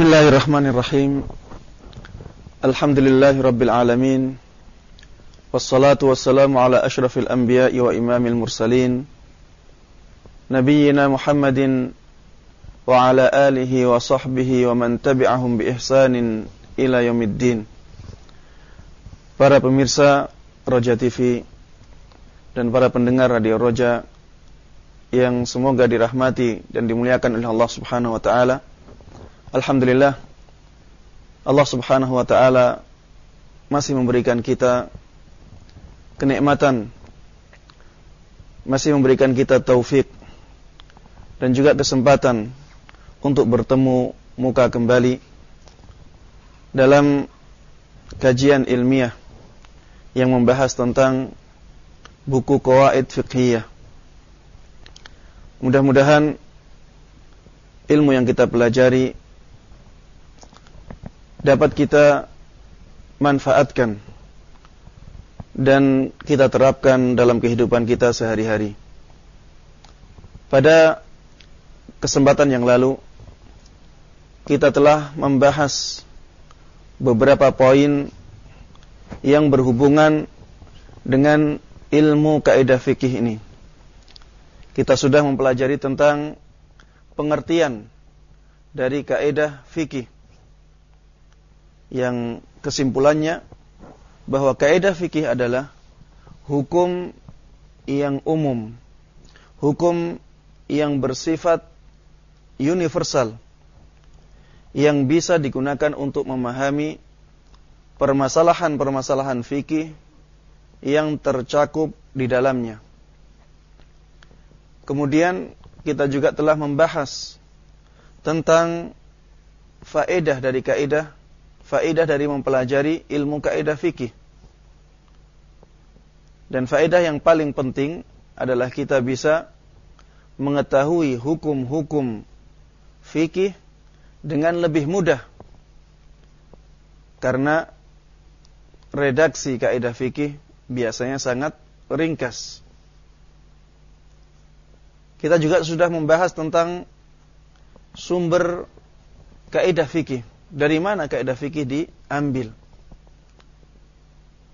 Bismillahirrahmanirrahim. Alhamdulillahi Wassalatu wassalamu ala ashrafil anbiya wa imamil mursalin. Nabiyyina Muhammadin Wa ala alihi wa sahbihi wa man tabi'ahum bi ihsanin ila yaumiddin. Para pemirsa Roja TV Dan para pendengar Radio Roja Yang semoga dirahmati dan dimuliakan oleh Allah subhanahu wa ta'ala Alhamdulillah Allah Subhanahu wa taala masih memberikan kita kenikmatan masih memberikan kita taufik dan juga kesempatan untuk bertemu muka kembali dalam kajian ilmiah yang membahas tentang buku Qawaid Fiqhiyah. Mudah-mudahan ilmu yang kita pelajari dapat kita manfaatkan dan kita terapkan dalam kehidupan kita sehari-hari. Pada kesempatan yang lalu kita telah membahas beberapa poin yang berhubungan dengan ilmu kaidah fikih ini. Kita sudah mempelajari tentang pengertian dari kaidah fikih yang kesimpulannya bahwa kaidah fikih adalah hukum yang umum, hukum yang bersifat universal yang bisa digunakan untuk memahami permasalahan-permasalahan fikih yang tercakup di dalamnya. Kemudian kita juga telah membahas tentang faedah dari kaidah faedah dari mempelajari ilmu kaidah fikih. Dan faedah yang paling penting adalah kita bisa mengetahui hukum-hukum fikih dengan lebih mudah. Karena redaksi kaidah fikih biasanya sangat ringkas. Kita juga sudah membahas tentang sumber kaidah fikih dari mana kaidah fikih diambil?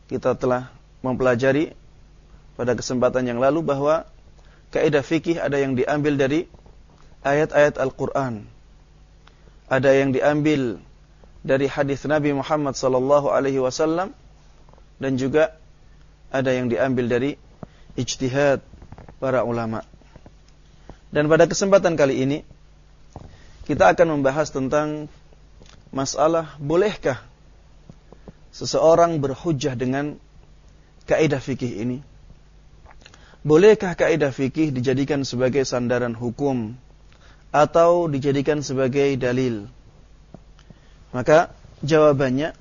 Kita telah mempelajari pada kesempatan yang lalu bahwa kaidah fikih ada yang diambil dari ayat-ayat Al-Qur'an. Ada yang diambil dari hadis Nabi Muhammad sallallahu alaihi wasallam dan juga ada yang diambil dari ijtihad para ulama. Dan pada kesempatan kali ini kita akan membahas tentang masalah bolehkah seseorang berhujjah dengan kaidah fikih ini? Bolehkah kaidah fikih dijadikan sebagai sandaran hukum atau dijadikan sebagai dalil? Maka jawabannya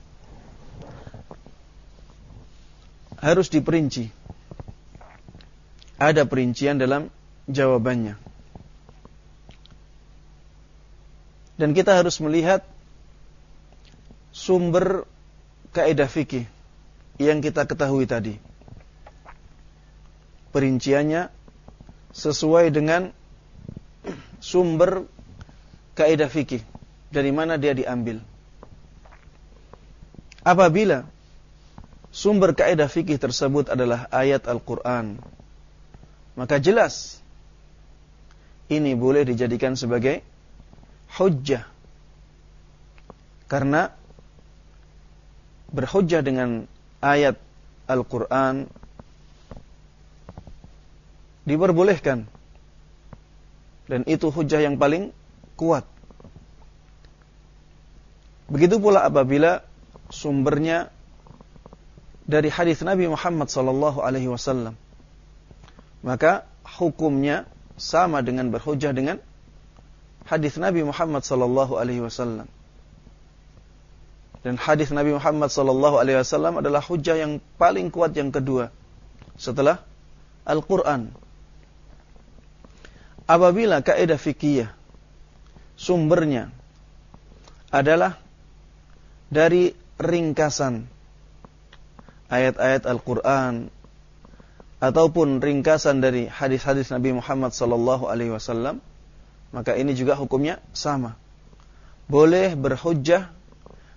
harus diperinci. Ada perincian dalam jawabannya. Dan kita harus melihat sumber kaidah fikih yang kita ketahui tadi. Perinciannya sesuai dengan sumber kaidah fikih dari mana dia diambil. Apabila sumber kaidah fikih tersebut adalah ayat Al-Qur'an, maka jelas ini boleh dijadikan sebagai hujjah. Karena berhujjah dengan ayat Al-Quran diperbolehkan dan itu hujjah yang paling kuat. Begitu pula apabila sumbernya dari hadis Nabi Muhammad sallallahu alaihi wasallam. Maka hukumnya sama dengan berhujjah dengan hadis Nabi Muhammad sallallahu alaihi wasallam. Dan hadis Nabi Muhammad sallallahu alaihi wasallam adalah hujah yang paling kuat yang kedua setelah Al-Qur'an. Apabila kaidah fikih sumbernya adalah dari ringkasan ayat-ayat Al-Qur'an ataupun ringkasan dari hadis-hadis Nabi Muhammad sallallahu alaihi wasallam, maka ini juga hukumnya sama. boleh berhujjah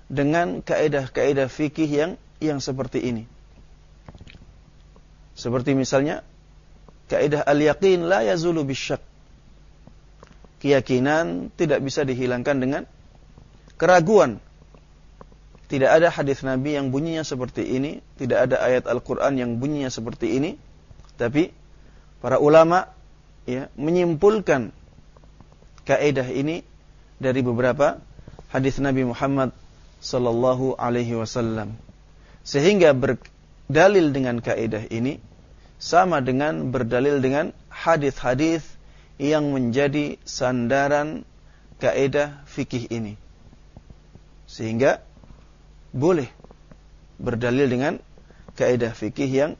dengan kaidah-kaidah fikih yang yang seperti ini. Seperti misalnya kaidah al-yaqin la yazulu bisyak. Keyakinan tidak bisa dihilangkan dengan keraguan. Tidak ada hadis Nabi yang bunyinya seperti ini, tidak ada ayat Al-Qur'an yang bunyinya seperti ini, tapi para ulama ya menyimpulkan kaidah ini dari beberapa hadis Nabi Muhammad sallallahu alaihi wasallam. Sehingga berdalil dengan kaidah ini sama dengan berdalil dengan hadis-hadis yang menjadi sandaran kaidah fikih ini. Sehingga boleh berdalil dengan kaidah fikih yang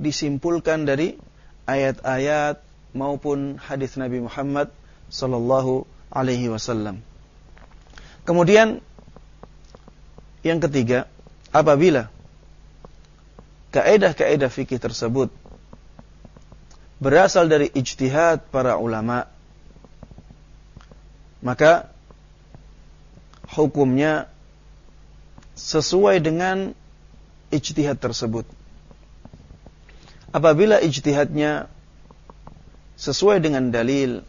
disimpulkan dari ayat-ayat maupun hadis Nabi Muhammad sallallahu alaihi wasallam. Kemudian yang ketiga, apabila kaidah-kaidah fikih tersebut berasal dari ijtihad para ulama, maka hukumnya sesuai dengan ijtihad tersebut. Apabila ijtihadnya sesuai dengan dalil,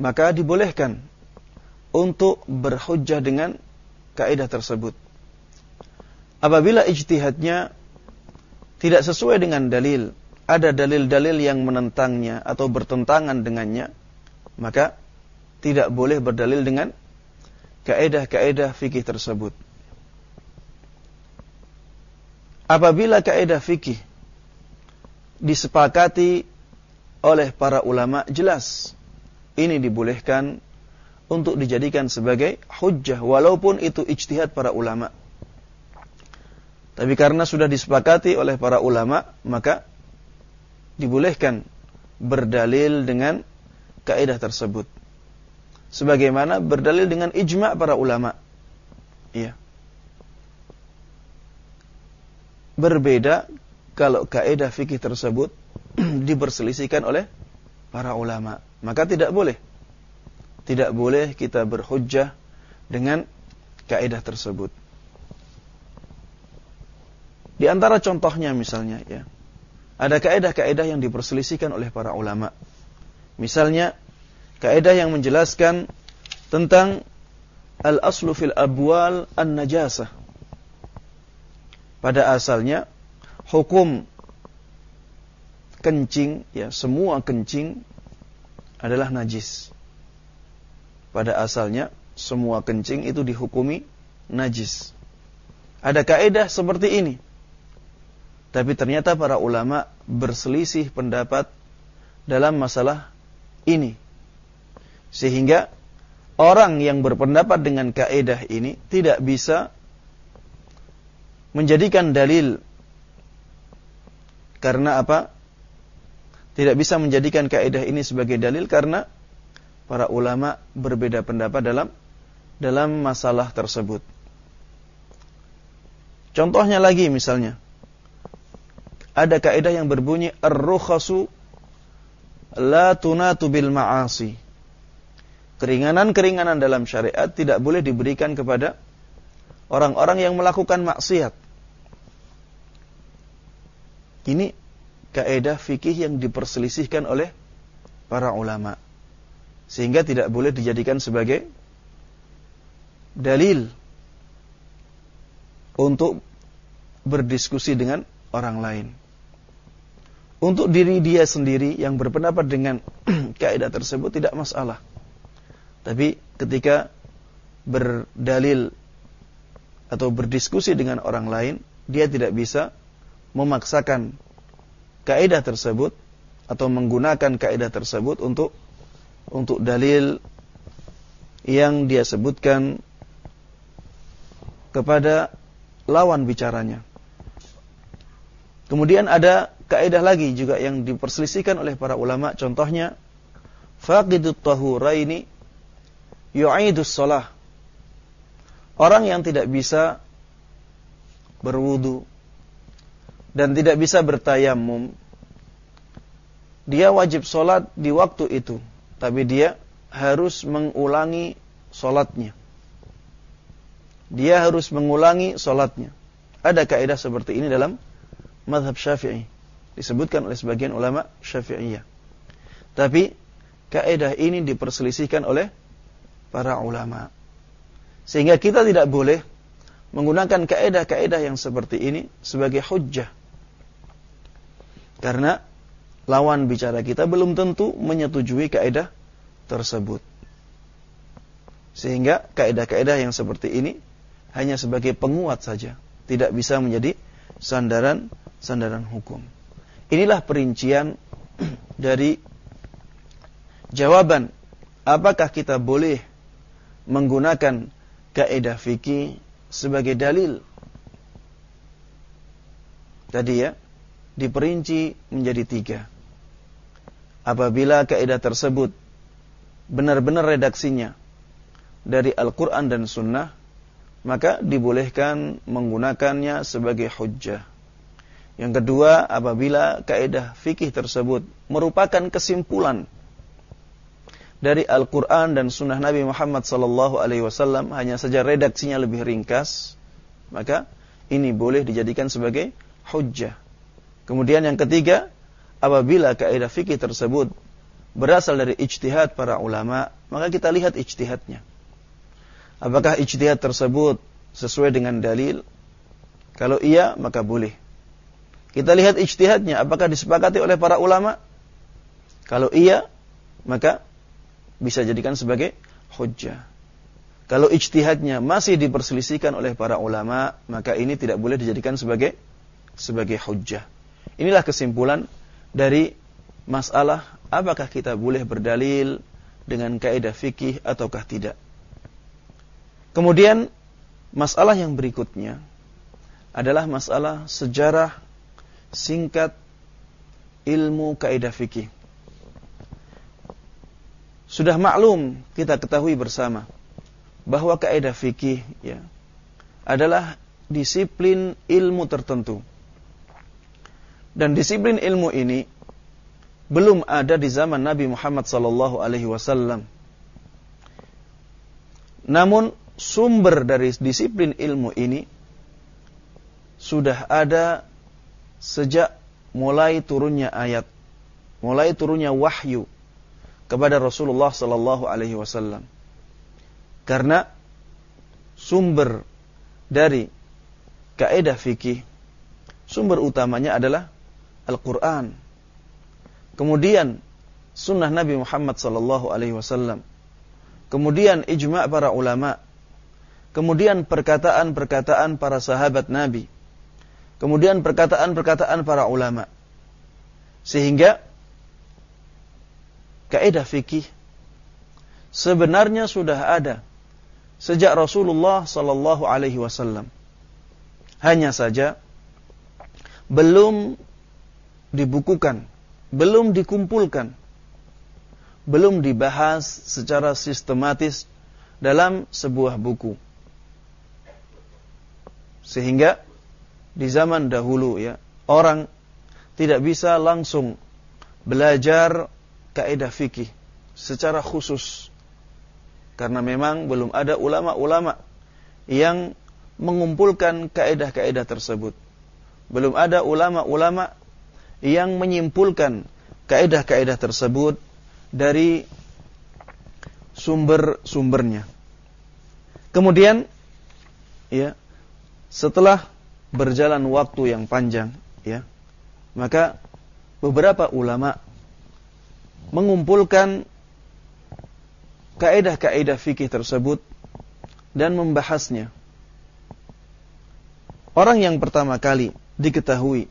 maka dibolehkan untuk berhujjah dengan kaidah tersebut. Apabila ijtihadnya tidak sesuai dengan dalil, ada dalil-dalil yang menentangnya atau bertentangan dengannya, maka tidak boleh berdalil dengan kaidah-kaidah fikih tersebut. apabila kaidah fikih disepakati oleh para ulama jelas ini dibolehkan untuk dijadikan sebagai hujjah walaupun itu ijtihad para ulama. Tapi karena sudah disepakati oleh para ulama, maka dibolehkan berdalil dengan kaidah tersebut. Sebagaimana berdalil dengan ijma' para ulama. Iya. berbeda kalau kaidah fikih tersebut diperselisihkan oleh para ulama. Maka tidak boleh. Tidak boleh kita berhujjah dengan kaidah tersebut. Di antara contohnya misalnya ya. Ada kaidah-kaidah yang diperselisihkan oleh para ulama. Misalnya kaidah yang menjelaskan tentang al-aslu fil abwal an-najasah pada asalnya hukum kencing ya semua kencing adalah najis. Pada asalnya semua kencing itu dihukumi najis. Ada kaidah seperti ini. Tapi ternyata para ulama berselisih pendapat dalam masalah ini. Sehingga orang yang berpendapat dengan kaidah ini tidak bisa menjadikan dalil karena apa? Tidak bisa menjadikan kaidah ini sebagai dalil karena para ulama berbeda pendapat dalam dalam masalah tersebut. Contohnya lagi misalnya ada kaidah yang berbunyi ar-rukhasu la tunatu bil ma'asi. Keringanan-keringanan dalam syariat tidak boleh diberikan kepada orang-orang yang melakukan maksiat. Ini kaidah fikih yang diperselisihkan oleh para ulama. Sehingga tidak boleh dijadikan sebagai dalil untuk berdiskusi dengan orang lain. Untuk diri dia sendiri yang berpendapat dengan kaidah tersebut tidak masalah. Tapi ketika berdalil atau berdiskusi dengan orang lain, dia tidak bisa memaksakan kaidah tersebut atau menggunakan kaidah tersebut untuk untuk dalil yang dia sebutkan kepada lawan bicaranya. Kemudian ada kaidah lagi juga yang diperselisihkan oleh para ulama contohnya faqidut tahuraini yu'idus shalah. Orang yang tidak bisa berwudu dan tidak bisa bertayamum, dia wajib sholat di waktu itu. Tapi dia harus mengulangi solatnya. Dia harus mengulangi solatnya. Ada kaidah seperti ini dalam madhab syafi'i. Disebutkan oleh sebagian ulama syafi'iyah. Tapi kaidah ini diperselisihkan oleh para ulama. Sehingga kita tidak boleh menggunakan kaidah-kaidah yang seperti ini sebagai hujjah. Karena lawan bicara kita belum tentu menyetujui kaidah tersebut. Sehingga kaidah-kaidah yang seperti ini hanya sebagai penguat saja, tidak bisa menjadi sandaran sandaran hukum. Inilah perincian dari jawaban apakah kita boleh menggunakan kaidah fikih sebagai dalil. Tadi ya, diperinci menjadi tiga. Apabila kaidah tersebut benar-benar redaksinya dari Al-Quran dan Sunnah, maka dibolehkan menggunakannya sebagai hujjah. Yang kedua, apabila kaidah fikih tersebut merupakan kesimpulan dari Al-Quran dan Sunnah Nabi Muhammad Sallallahu Alaihi Wasallam, hanya saja redaksinya lebih ringkas, maka ini boleh dijadikan sebagai hujjah. Kemudian yang ketiga, apabila kaidah fikih tersebut berasal dari ijtihad para ulama, maka kita lihat ijtihadnya. Apakah ijtihad tersebut sesuai dengan dalil? Kalau iya, maka boleh. Kita lihat ijtihadnya, apakah disepakati oleh para ulama? Kalau iya, maka bisa jadikan sebagai hujjah. Kalau ijtihadnya masih diperselisihkan oleh para ulama, maka ini tidak boleh dijadikan sebagai sebagai hujjah. Inilah kesimpulan dari masalah apakah kita boleh berdalil dengan kaidah fikih ataukah tidak. Kemudian masalah yang berikutnya adalah masalah sejarah singkat ilmu kaidah fikih. Sudah maklum kita ketahui bersama bahwa kaidah fikih ya adalah disiplin ilmu tertentu. Dan disiplin ilmu ini belum ada di zaman Nabi Muhammad sallallahu alaihi wasallam. Namun sumber dari disiplin ilmu ini sudah ada sejak mulai turunnya ayat, mulai turunnya wahyu kepada Rasulullah sallallahu alaihi wasallam. Karena sumber dari kaidah fikih sumber utamanya adalah Al-Qur'an. Kemudian sunnah Nabi Muhammad sallallahu alaihi wasallam. Kemudian ijma' para ulama Kemudian perkataan-perkataan para sahabat Nabi. Kemudian perkataan-perkataan para ulama. Sehingga kaidah fikih sebenarnya sudah ada sejak Rasulullah sallallahu alaihi wasallam. Hanya saja belum dibukukan, belum dikumpulkan, belum dibahas secara sistematis dalam sebuah buku. Sehingga di zaman dahulu ya, orang tidak bisa langsung belajar kaidah fikih secara khusus. Karena memang belum ada ulama-ulama yang mengumpulkan kaidah-kaidah tersebut. Belum ada ulama-ulama yang menyimpulkan kaidah-kaidah tersebut dari sumber-sumbernya. Kemudian ya, setelah berjalan waktu yang panjang, ya, maka beberapa ulama mengumpulkan kaidah-kaidah fikih tersebut dan membahasnya. Orang yang pertama kali diketahui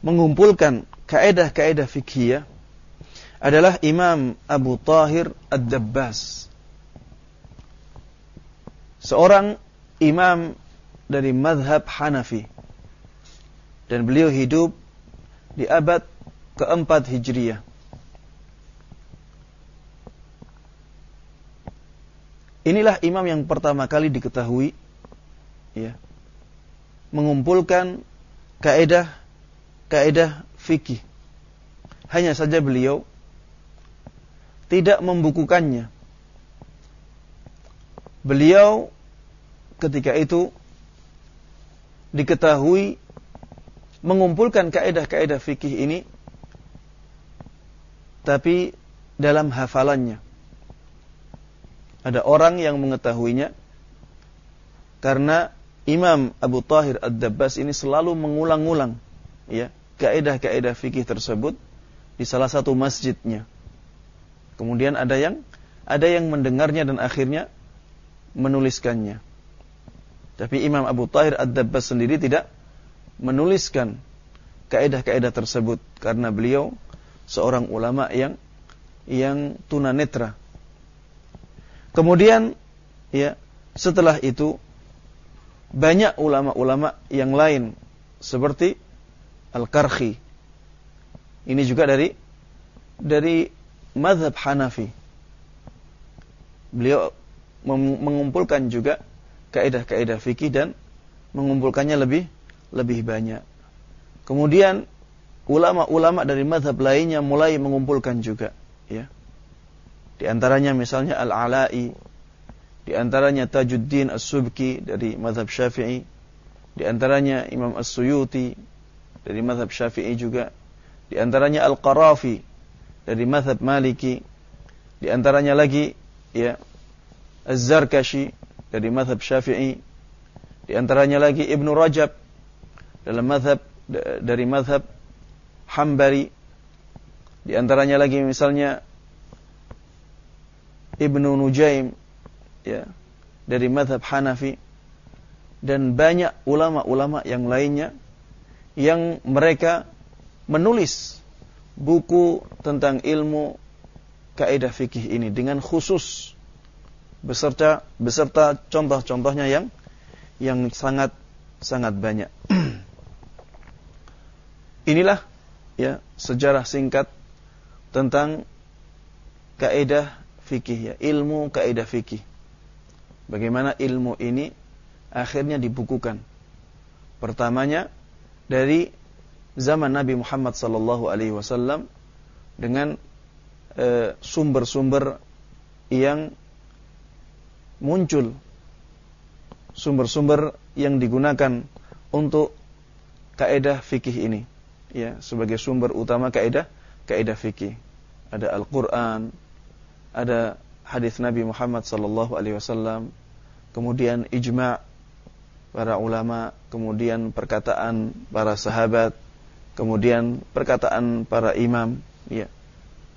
mengumpulkan kaidah-kaidah fikih adalah Imam Abu Tahir Ad-Dabbas. Seorang imam dari madhab Hanafi. Dan beliau hidup di abad keempat Hijriyah. Inilah imam yang pertama kali diketahui ya, mengumpulkan kaidah kaidah fikih. Hanya saja beliau tidak membukukannya. beliau ketika itu diketahui mengumpulkan kaidah-kaidah fikih ini tapi dalam hafalannya. Ada orang yang mengetahuinya karena Imam Abu Tahir Ad-Dabbas ini selalu mengulang-ulang ya kaidah-kaidah fikih tersebut di salah satu masjidnya. Kemudian ada yang ada yang mendengarnya dan akhirnya menuliskannya. Tapi Imam Abu Tahir Ad-Dabbas sendiri tidak menuliskan kaidah-kaidah tersebut karena beliau seorang ulama yang yang tunanetra. Kemudian ya, setelah itu banyak ulama-ulama yang lain seperti Al-Karhi. Ini juga dari dari mazhab Hanafi. Beliau mengumpulkan juga kaidah-kaidah fikih dan mengumpulkannya lebih lebih banyak. Kemudian ulama-ulama dari madhab lainnya mulai mengumpulkan juga ya di antaranya misalnya Al-Ala'i di antaranya Tajuddin As-Subki dari madhab Syafi'i di antaranya Imam As-Suyuti dari madhab Syafi'i juga. Di antaranya Al-Qarafi. Dari madhab Maliki. Di antaranya lagi ya Az-Zarkashi. Dari madhab Syafi'i. Di antaranya lagi Ibnu Rajab. Dalam madhab dari madhab Hambari. Di antaranya lagi misalnya Ibnu Nujaim ya dari madhab Hanafi. Dan banyak ulama-ulama yang lainnya yang mereka menulis buku tentang ilmu kaidah fikih ini dengan khusus beserta beserta contoh-contohnya yang yang sangat sangat banyak. Inilah ya sejarah singkat tentang kaidah fikih ya, ilmu kaidah fikih. Bagaimana ilmu ini akhirnya dibukukan. Pertamanya dari zaman Nabi Muhammad sallallahu alaihi wasallam dengan e, sumber-sumber yang muncul sumber-sumber yang digunakan untuk kaidah fikih ini ya sebagai sumber utama kaidah kaidah fikih. Ada Al-Qur'an, ada hadis Nabi Muhammad sallallahu alaihi wasallam, kemudian ijma' para ulama, kemudian perkataan para sahabat, kemudian perkataan para imam, ya.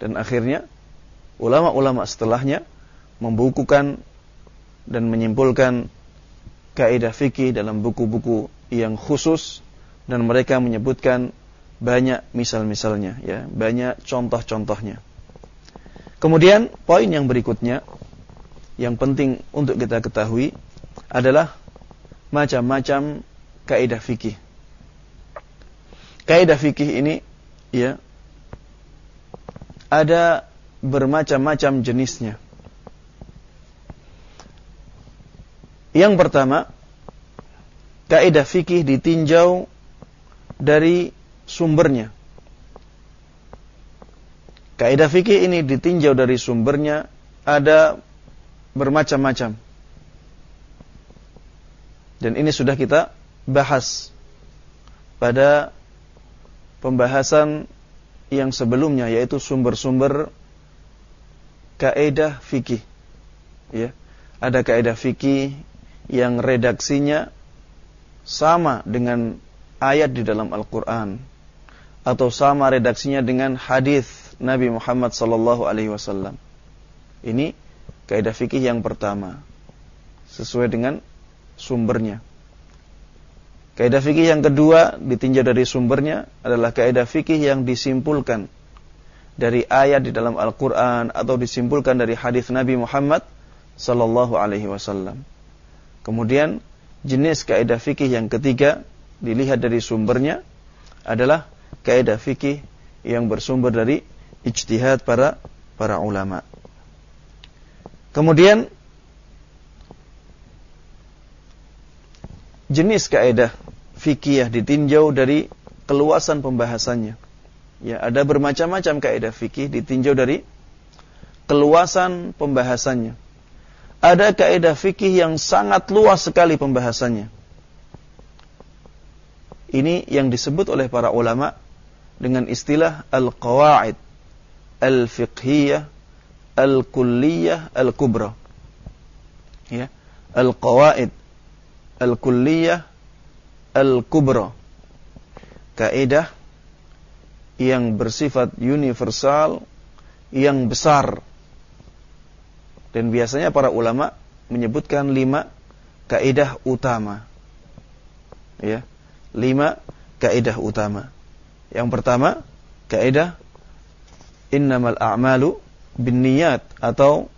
Dan akhirnya ulama-ulama setelahnya membukukan dan menyimpulkan kaidah fikih dalam buku-buku yang khusus dan mereka menyebutkan banyak misal-misalnya ya, banyak contoh-contohnya. Kemudian poin yang berikutnya yang penting untuk kita ketahui adalah macam-macam kaidah fikih. Kaidah fikih ini ya ada bermacam-macam jenisnya. Yang pertama, kaidah fikih ditinjau dari sumbernya. Kaidah fikih ini ditinjau dari sumbernya ada bermacam-macam. Dan ini sudah kita bahas pada pembahasan yang sebelumnya yaitu sumber-sumber kaidah fikih. Ya. Ada kaidah fikih yang redaksinya sama dengan ayat di dalam Al-Qur'an atau sama redaksinya dengan hadis Nabi Muhammad sallallahu alaihi wasallam. Ini kaidah fikih yang pertama sesuai dengan sumbernya. Kaidah fikih yang kedua ditinjau dari sumbernya adalah kaidah fikih yang disimpulkan dari ayat di dalam Al-Qur'an atau disimpulkan dari hadis Nabi Muhammad sallallahu alaihi wasallam. Kemudian jenis kaidah fikih yang ketiga dilihat dari sumbernya adalah kaidah fikih yang bersumber dari ijtihad para para ulama. Kemudian jenis kaidah fikih ditinjau dari keluasan pembahasannya. Ya, ada bermacam-macam kaidah fikih ditinjau dari keluasan pembahasannya. ada kaidah fikih yang sangat luas sekali pembahasannya. Ini yang disebut oleh para ulama dengan istilah al-qawaid al-fiqhiyah al-kulliyah al-kubra. Ya, al-qawaid al-kulliyah al-kubra. Kaidah yang bersifat universal yang besar. Dan biasanya para ulama menyebutkan lima kaidah utama. Ya lima kaidah utama. Yang pertama, kaidah innamal a'malu binniyat atau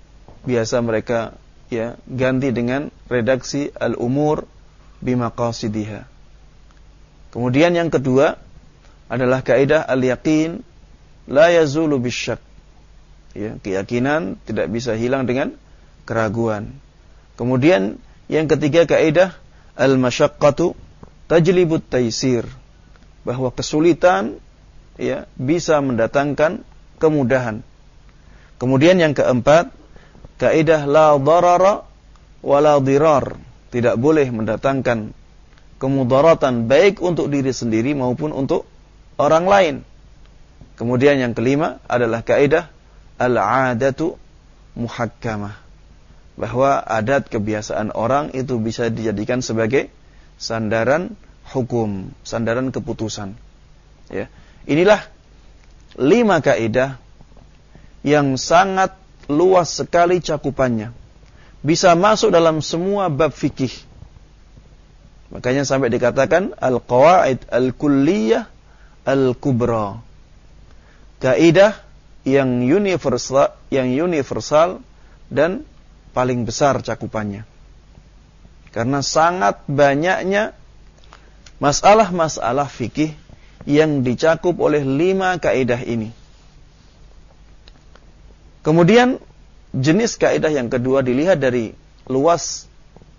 biasa mereka ya ganti dengan redaksi al-umur bimaqasidiha. Kemudian yang kedua adalah kaidah al-yaqin la yazulu bisyak. Ya, keyakinan tidak bisa hilang dengan keraguan. Kemudian yang ketiga kaidah al-masyaqqatu tajlibut taisir bahwa kesulitan ya bisa mendatangkan kemudahan. Kemudian yang keempat, kaidah la darara wala dirar, tidak boleh mendatangkan kemudaratan baik untuk diri sendiri maupun untuk orang lain. Kemudian yang kelima adalah kaidah al-adatu muhakkamah. Bahwa adat kebiasaan orang itu bisa dijadikan sebagai sandaran hukum, sandaran keputusan. Ya. Inilah lima kaidah yang sangat luas sekali cakupannya. Bisa masuk dalam semua bab fikih. Makanya sampai dikatakan al-qawaid al-kulliyah al-kubra. Kaidah yang universal yang universal dan paling besar cakupannya. Karena sangat banyaknya masalah-masalah fikih yang dicakup oleh lima kaidah ini. Kemudian jenis kaidah yang kedua dilihat dari luas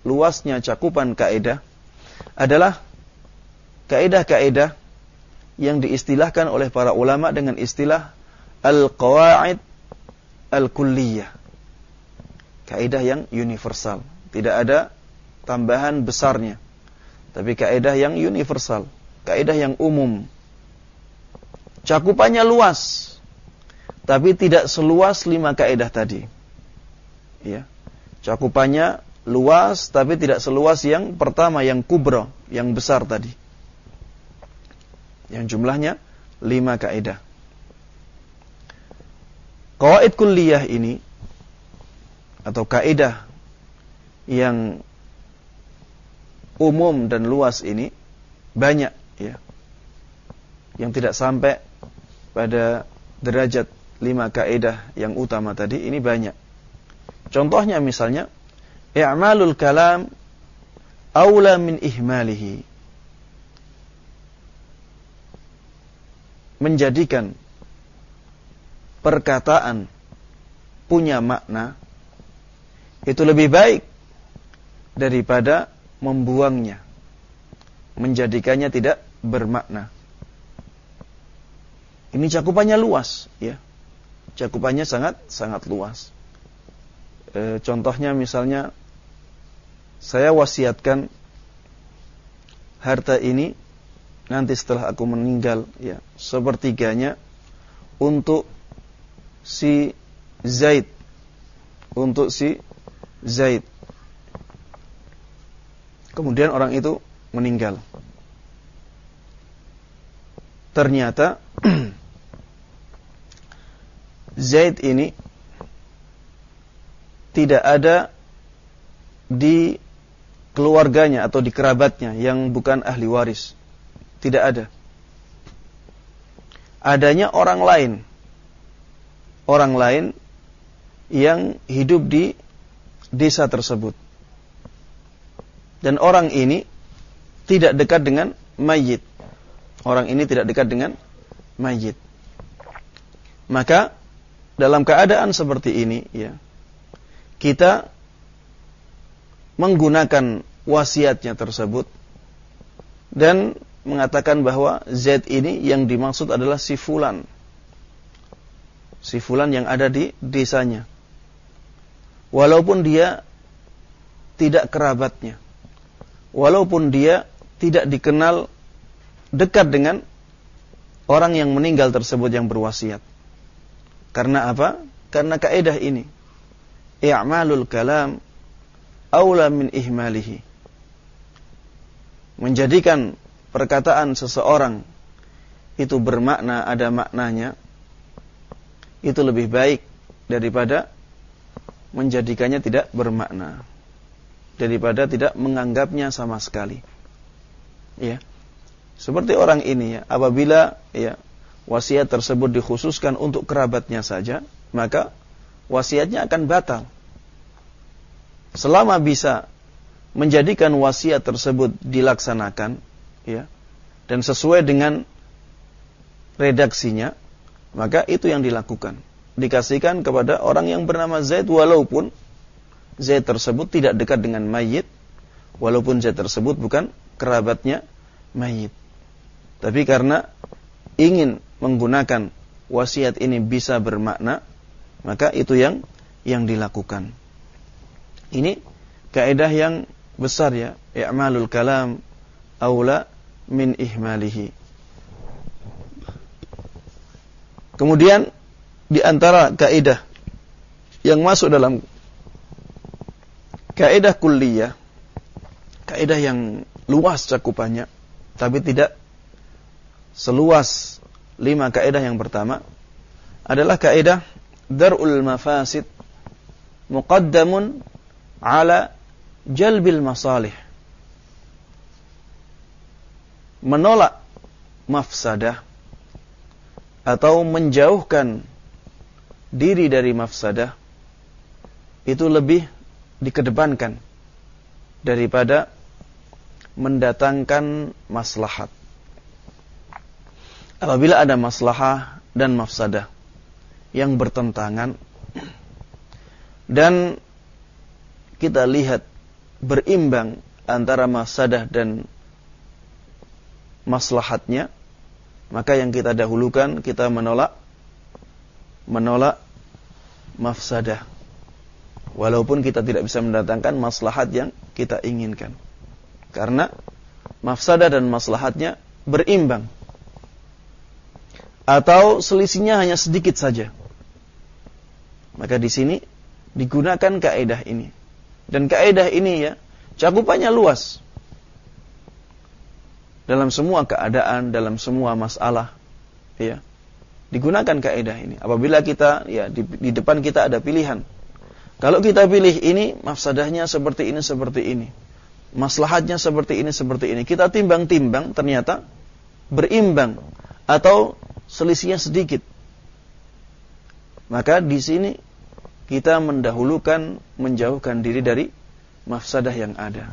luasnya cakupan kaidah adalah kaidah-kaidah yang diistilahkan oleh para ulama dengan istilah al-qawaid al-kulliyah. Kaidah yang universal, tidak ada tambahan besarnya. Tapi kaidah yang universal, kaidah yang umum. Cakupannya luas, tapi tidak seluas lima kaidah tadi. Ya. Cakupannya luas, tapi tidak seluas yang pertama, yang kubro, yang besar tadi. Yang jumlahnya lima kaidah. Kawaid kuliah ini atau kaidah yang umum dan luas ini banyak ya yang tidak sampai pada derajat lima kaidah yang utama tadi ini banyak. Contohnya misalnya i'malul kalam aula min ihmalihi. Menjadikan perkataan punya makna itu lebih baik daripada membuangnya, menjadikannya tidak bermakna. Ini cakupannya luas, ya. Cakupannya sangat sangat luas. E, contohnya misalnya saya wasiatkan harta ini nanti setelah aku meninggal ya sepertiganya untuk si Zaid untuk si Zaid Kemudian orang itu meninggal. Ternyata Zaid ini tidak ada di keluarganya atau di kerabatnya yang bukan ahli waris. Tidak ada. Adanya orang lain. Orang lain yang hidup di desa tersebut. Dan orang ini tidak dekat dengan mayit. Orang ini tidak dekat dengan mayit. Maka dalam keadaan seperti ini ya kita menggunakan wasiatnya tersebut dan mengatakan bahwa Z ini yang dimaksud adalah si fulan. Si fulan yang ada di desanya. Walaupun dia tidak kerabatnya. Walaupun dia tidak dikenal dekat dengan orang yang meninggal tersebut yang berwasiat. Karena apa? Karena kaidah ini. I'malul kalam aula min ihmalihi. Menjadikan perkataan seseorang itu bermakna ada maknanya itu lebih baik daripada menjadikannya tidak bermakna daripada tidak menganggapnya sama sekali ya seperti orang ini ya apabila ya wasiat tersebut dikhususkan untuk kerabatnya saja maka wasiatnya akan batal. Selama bisa menjadikan wasiat tersebut dilaksanakan ya dan sesuai dengan redaksinya maka itu yang dilakukan. Dikasihkan kepada orang yang bernama Zaid walaupun Zaid tersebut tidak dekat dengan mayit walaupun Zaid tersebut bukan kerabatnya mayit. Tapi karena ingin menggunakan wasiat ini bisa bermakna maka itu yang yang dilakukan. Ini kaidah yang besar ya. I'malul kalam aula min ihmalihi. Kemudian di antara kaidah yang masuk dalam kaidah kulliyah kaidah yang luas cakupannya tapi tidak seluas lima kaidah yang pertama adalah kaidah darul mafasid muqaddamun ala jalbil masalih menolak mafsadah atau menjauhkan diri dari mafsadah itu lebih dikedepankan daripada mendatangkan maslahat. Apabila ada maslahah dan mafsadah yang bertentangan dan kita lihat berimbang antara mafsadah dan maslahatnya, maka yang kita dahulukan kita menolak menolak mafsadah. Walaupun kita tidak bisa mendatangkan maslahat yang kita inginkan. Karena mafsadah dan maslahatnya berimbang. Atau selisihnya hanya sedikit saja. Maka di sini digunakan kaidah ini. Dan kaidah ini ya cakupannya luas. Dalam semua keadaan, dalam semua masalah, ya digunakan kaidah ini. Apabila kita ya di, di depan kita ada pilihan. Kalau kita pilih ini, mafsadahnya seperti ini seperti ini. Maslahatnya seperti ini seperti ini. Kita timbang-timbang ternyata berimbang atau selisihnya sedikit. Maka di sini kita mendahulukan menjauhkan diri dari mafsadah yang ada.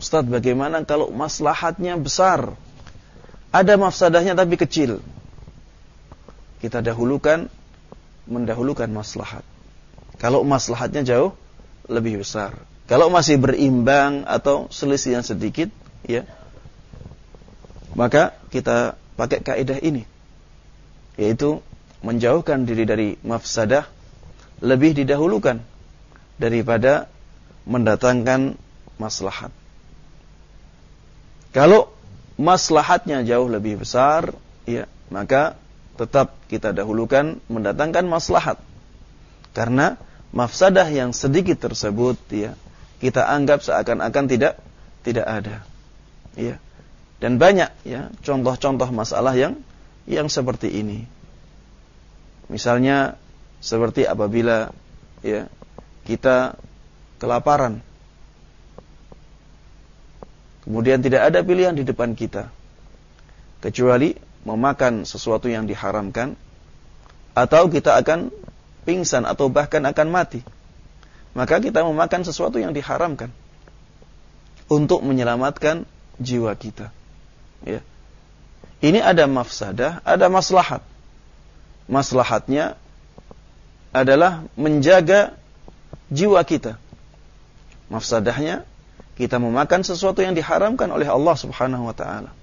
Ustadz bagaimana kalau maslahatnya besar? Ada mafsadahnya tapi kecil kita dahulukan mendahulukan maslahat. Kalau maslahatnya jauh lebih besar. Kalau masih berimbang atau selisih yang sedikit, ya, maka kita pakai kaidah ini, yaitu menjauhkan diri dari mafsadah lebih didahulukan daripada mendatangkan maslahat. Kalau maslahatnya jauh lebih besar, ya, maka tetap kita dahulukan mendatangkan maslahat. Karena mafsadah yang sedikit tersebut ya kita anggap seakan-akan tidak tidak ada. Ya. Dan banyak ya contoh-contoh masalah yang yang seperti ini. Misalnya seperti apabila ya kita kelaparan. Kemudian tidak ada pilihan di depan kita kecuali memakan sesuatu yang diharamkan atau kita akan pingsan atau bahkan akan mati. Maka kita memakan sesuatu yang diharamkan untuk menyelamatkan jiwa kita. Ya. Ini ada mafsadah, ada maslahat. Maslahatnya adalah menjaga jiwa kita. Mafsadahnya kita memakan sesuatu yang diharamkan oleh Allah Subhanahu wa taala.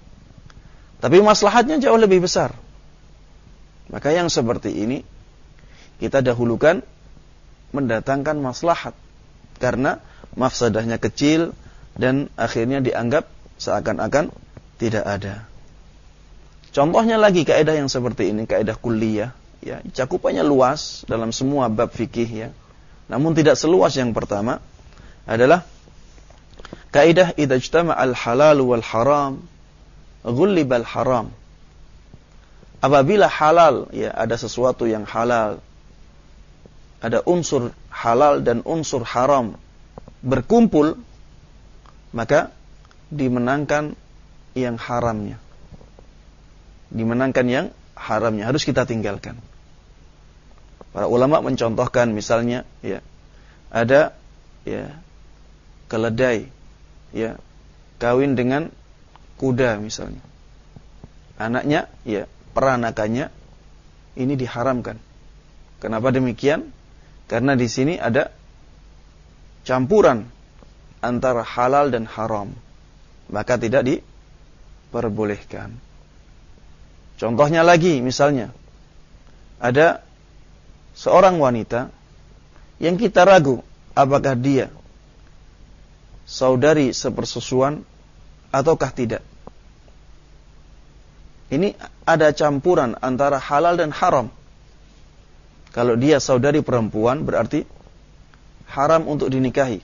Tapi maslahatnya jauh lebih besar. Maka yang seperti ini kita dahulukan mendatangkan maslahat. Karena mafsadahnya kecil dan akhirnya dianggap seakan-akan tidak ada. Contohnya lagi kaidah yang seperti ini, kaidah kuliah, ya, cakupannya luas dalam semua bab fikih ya. Namun tidak seluas yang pertama adalah kaidah idza al halal wal haram ghullibal haram. Apabila halal ya ada sesuatu yang halal ada unsur halal dan unsur haram berkumpul, maka dimenangkan yang haramnya. Dimenangkan yang haramnya harus kita tinggalkan. Para ulama mencontohkan misalnya ya ada ya keledai ya kawin dengan kuda misalnya. Anaknya ya peranakannya ini diharamkan. Kenapa demikian? Karena di sini ada campuran antara halal dan haram. Maka tidak diperbolehkan. Contohnya lagi misalnya ada seorang wanita yang kita ragu apakah dia saudari sepersusuan ataukah tidak. Ini ada campuran antara halal dan haram. Kalau dia saudari perempuan berarti haram untuk dinikahi.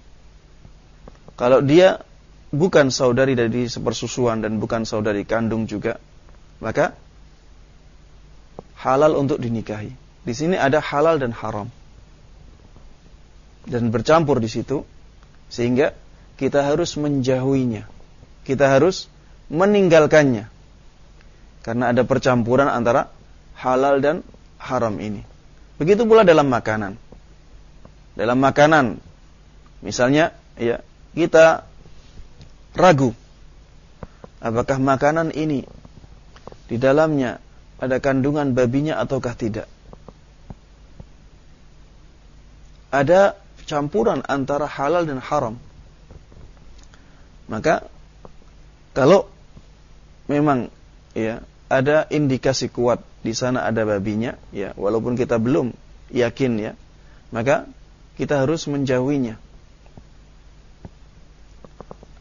Kalau dia bukan saudari dari sepersusuan dan bukan saudari kandung juga, maka halal untuk dinikahi. Di sini ada halal dan haram. Dan bercampur di situ sehingga kita harus menjauhinya. Kita harus meninggalkannya. Karena ada percampuran antara halal dan haram ini. Begitu pula dalam makanan. Dalam makanan, misalnya, ya kita ragu apakah makanan ini di dalamnya ada kandungan babinya ataukah tidak. Ada campuran antara halal dan haram. Maka kalau memang ya ada indikasi kuat di sana ada babinya, ya walaupun kita belum yakin ya, maka kita harus menjauhinya.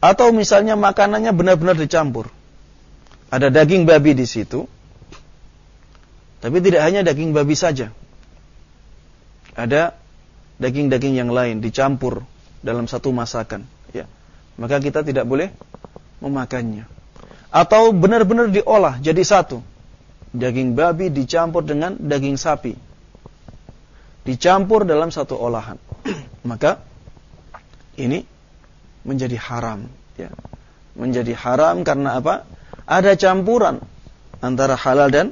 Atau misalnya makanannya benar-benar dicampur. Ada daging babi di situ. Tapi tidak hanya daging babi saja. Ada daging-daging yang lain dicampur dalam satu masakan, ya. Maka kita tidak boleh memakannya. Atau benar-benar diolah jadi satu daging babi dicampur dengan daging sapi. Dicampur dalam satu olahan. Maka ini menjadi haram. Ya. Menjadi haram karena apa? Ada campuran antara halal dan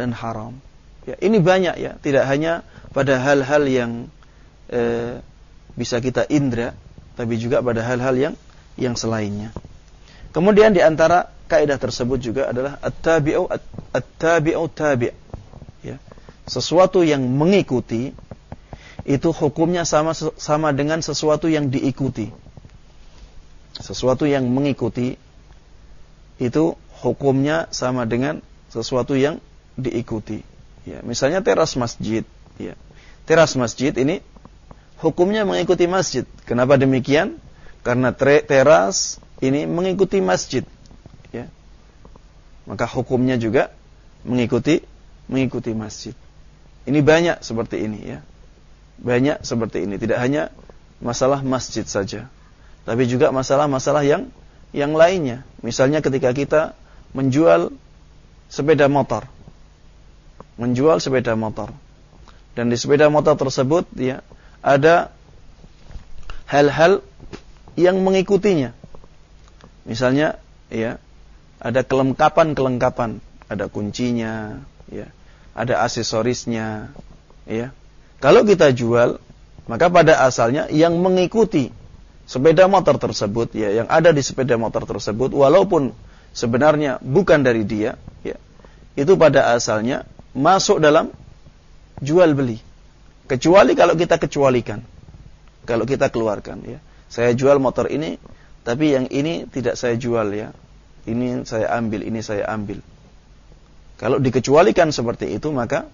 dan haram. Ya, ini banyak ya, tidak hanya pada hal-hal yang eh, bisa kita indra, tapi juga pada hal-hal yang yang selainnya. Kemudian di antara kaidah tersebut juga adalah at-tabi'u at-tabi'u tabi'. Ya. Sesuatu yang mengikuti itu hukumnya sama sama dengan sesuatu yang diikuti. Sesuatu yang mengikuti itu hukumnya sama dengan sesuatu yang diikuti. Ya, misalnya teras masjid, ya. Teras masjid ini hukumnya mengikuti masjid. Kenapa demikian? Karena teras ini mengikuti masjid ya maka hukumnya juga mengikuti mengikuti masjid ini banyak seperti ini ya banyak seperti ini tidak hanya masalah masjid saja tapi juga masalah-masalah yang yang lainnya misalnya ketika kita menjual sepeda motor menjual sepeda motor. Dan di sepeda motor tersebut ya ada hal-hal yang mengikutinya. Misalnya, ya, ada kelengkapan-kelengkapan, ada kuncinya, ya, ada aksesorisnya, ya. Kalau kita jual, maka pada asalnya yang mengikuti sepeda motor tersebut, ya, yang ada di sepeda motor tersebut, walaupun sebenarnya bukan dari dia, ya, itu pada asalnya masuk dalam jual beli. Kecuali kalau kita kecualikan, kalau kita keluarkan, ya. Saya jual motor ini tapi yang ini tidak saya jual ya. Ini saya ambil, ini saya ambil. Kalau dikecualikan seperti itu maka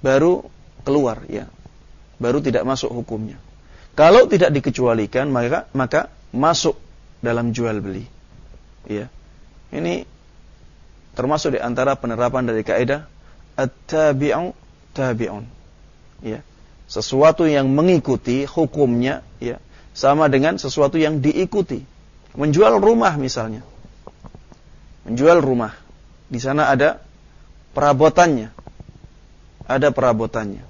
baru keluar ya. Baru tidak masuk hukumnya. Kalau tidak dikecualikan maka maka masuk dalam jual beli. Ya. Ini termasuk di antara penerapan dari kaidah at-tabi'u tabi'un. Ya. Sesuatu yang mengikuti hukumnya ya sama dengan sesuatu yang diikuti. Menjual rumah misalnya. Menjual rumah. Di sana ada perabotannya. Ada perabotannya.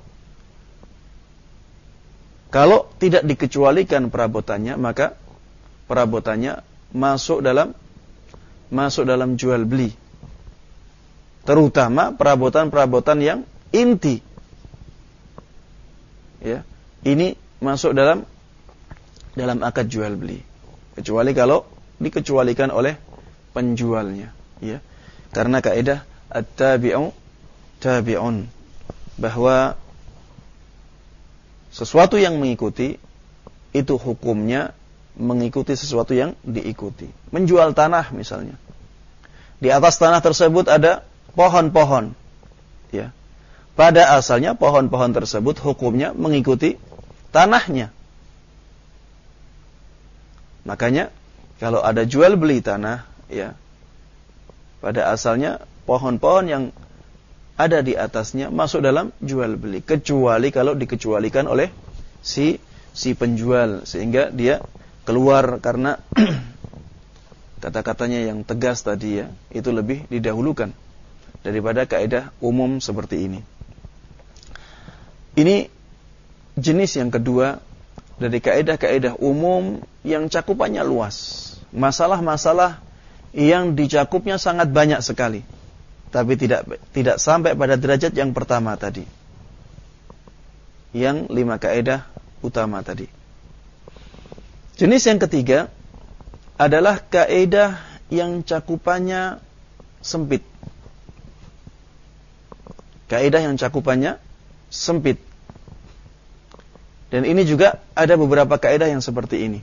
Kalau tidak dikecualikan perabotannya, maka perabotannya masuk dalam masuk dalam jual beli. Terutama perabotan-perabotan yang inti. Ya. Ini masuk dalam dalam akad jual beli. Kecuali kalau dikecualikan oleh penjualnya, ya. Karena kaidah at-tabi'u tabi'un bahwa sesuatu yang mengikuti itu hukumnya mengikuti sesuatu yang diikuti. Menjual tanah misalnya. Di atas tanah tersebut ada pohon-pohon. Ya. Pada asalnya pohon-pohon tersebut hukumnya mengikuti tanahnya. Makanya kalau ada jual beli tanah, ya. Pada asalnya pohon-pohon yang ada di atasnya masuk dalam jual beli kecuali kalau dikecualikan oleh si si penjual sehingga dia keluar karena kata-katanya yang tegas tadi ya itu lebih didahulukan daripada kaidah umum seperti ini. Ini jenis yang kedua dari kaidah-kaidah umum yang cakupannya luas. Masalah-masalah yang dicakupnya sangat banyak sekali tapi tidak tidak sampai pada derajat yang pertama tadi. Yang lima kaidah utama tadi. Jenis yang ketiga adalah kaidah yang cakupannya sempit. Kaidah yang cakupannya sempit. Dan ini juga ada beberapa kaidah yang seperti ini.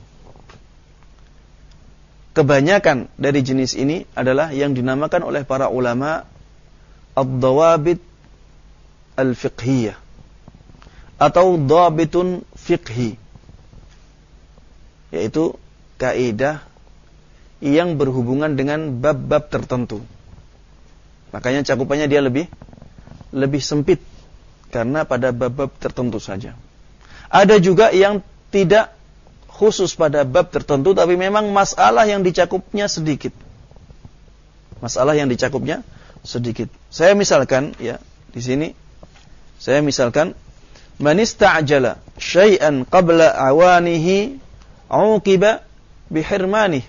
Kebanyakan dari jenis ini adalah yang dinamakan oleh para ulama ad-dawabit al-fiqhiyah atau dhabitun fiqhi yaitu kaidah yang berhubungan dengan bab-bab tertentu. Makanya cakupannya dia lebih lebih sempit karena pada bab-bab tertentu saja. Ada juga yang tidak khusus pada bab tertentu tapi memang masalah yang dicakupnya sedikit. Masalah yang dicakupnya sedikit. Saya misalkan ya di sini saya misalkan man ista'jala syai'an qabla awanihi uqiba bihirmani.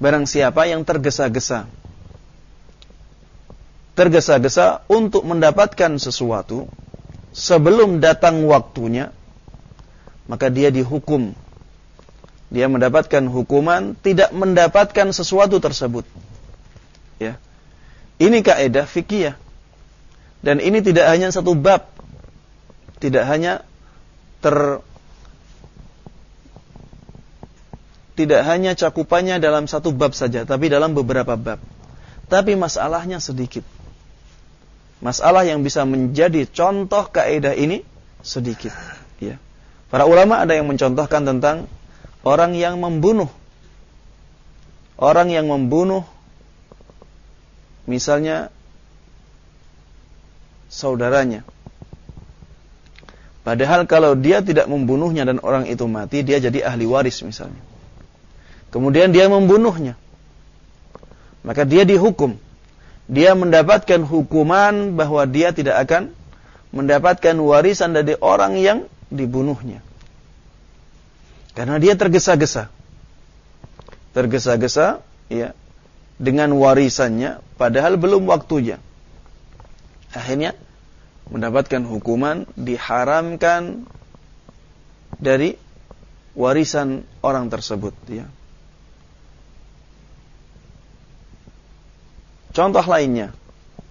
Barang siapa yang tergesa-gesa tergesa-gesa untuk mendapatkan sesuatu sebelum datang waktunya maka dia dihukum dia mendapatkan hukuman tidak mendapatkan sesuatu tersebut ya ini kaidah fikih Dan ini tidak hanya satu bab. Tidak hanya ter tidak hanya cakupannya dalam satu bab saja, tapi dalam beberapa bab. Tapi masalahnya sedikit. Masalah yang bisa menjadi contoh kaidah ini sedikit, ya. Para ulama ada yang mencontohkan tentang orang yang membunuh orang yang membunuh misalnya saudaranya. Padahal kalau dia tidak membunuhnya dan orang itu mati, dia jadi ahli waris misalnya. Kemudian dia membunuhnya. Maka dia dihukum. Dia mendapatkan hukuman bahwa dia tidak akan mendapatkan warisan dari orang yang dibunuhnya. Karena dia tergesa-gesa. Tergesa-gesa, ya, dengan warisannya padahal belum waktunya. Akhirnya mendapatkan hukuman diharamkan dari warisan orang tersebut ya. Contoh lainnya,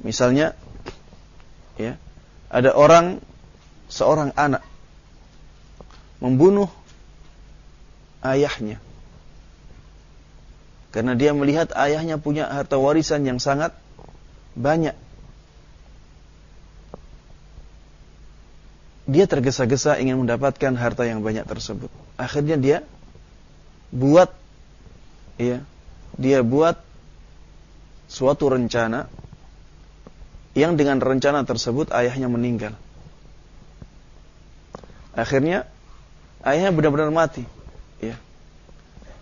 misalnya ya, ada orang seorang anak membunuh ayahnya karena dia melihat ayahnya punya harta warisan yang sangat banyak. dia tergesa-gesa ingin mendapatkan harta yang banyak tersebut. Akhirnya dia buat ya, dia buat suatu rencana yang dengan rencana tersebut ayahnya meninggal. Akhirnya ayahnya benar-benar mati. Ya.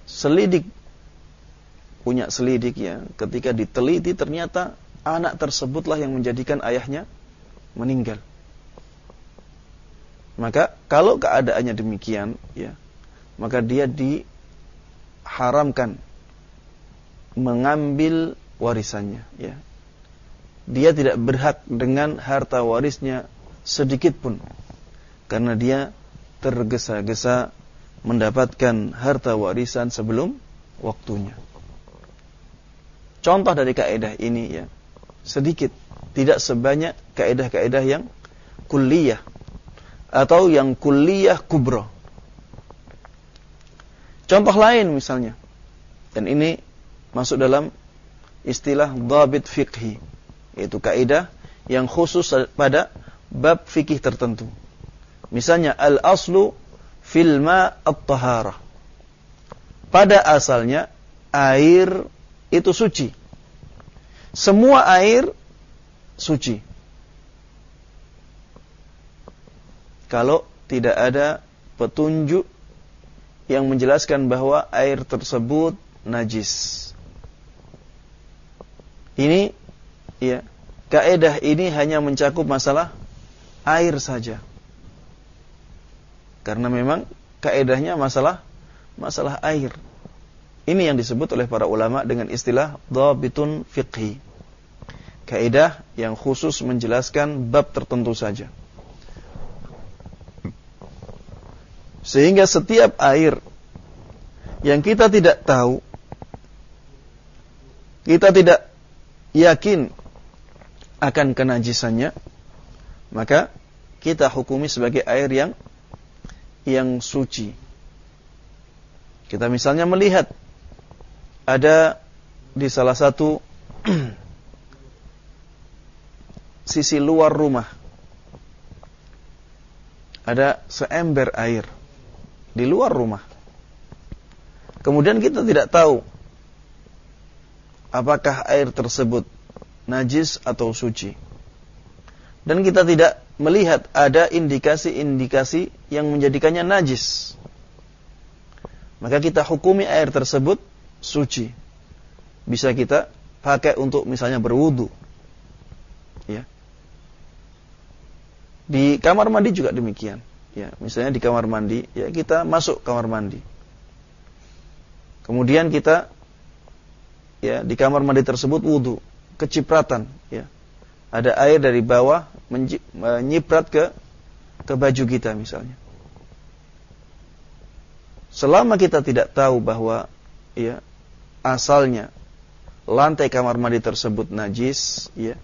Selidik punya selidik ya, ketika diteliti ternyata anak tersebutlah yang menjadikan ayahnya meninggal. Maka kalau keadaannya demikian, ya, maka dia diharamkan mengambil warisannya, ya. Dia tidak berhak dengan harta warisnya sedikit pun karena dia tergesa-gesa mendapatkan harta warisan sebelum waktunya. Contoh dari kaidah ini ya, sedikit, tidak sebanyak kaidah-kaidah yang kuliah atau yang kuliah kubro. Contoh lain misalnya. Dan ini masuk dalam istilah dhabit fiqhi. Yaitu kaidah yang khusus pada bab fikih tertentu. Misalnya al-aslu fil ma at-taharah. Pada asalnya air itu suci. Semua air suci. kalau tidak ada petunjuk yang menjelaskan bahwa air tersebut najis. Ini ya, kaidah ini hanya mencakup masalah air saja. Karena memang kaidahnya masalah masalah air. Ini yang disebut oleh para ulama dengan istilah dhabitun fiqhi. Kaidah yang khusus menjelaskan bab tertentu saja. Sehingga setiap air yang kita tidak tahu, kita tidak yakin akan kenajisannya, maka kita hukumi sebagai air yang yang suci. Kita misalnya melihat ada di salah satu sisi luar rumah ada seember air di luar rumah. Kemudian kita tidak tahu apakah air tersebut najis atau suci. Dan kita tidak melihat ada indikasi-indikasi yang menjadikannya najis. Maka kita hukumi air tersebut suci. Bisa kita pakai untuk misalnya berwudu. Ya. Di kamar mandi juga demikian. Ya, misalnya di kamar mandi, ya kita masuk kamar mandi. Kemudian kita ya di kamar mandi tersebut wudhu, kecipratan, ya. Ada air dari bawah menyiprat ke ke baju kita misalnya. Selama kita tidak tahu bahwa ya asalnya lantai kamar mandi tersebut najis, ya,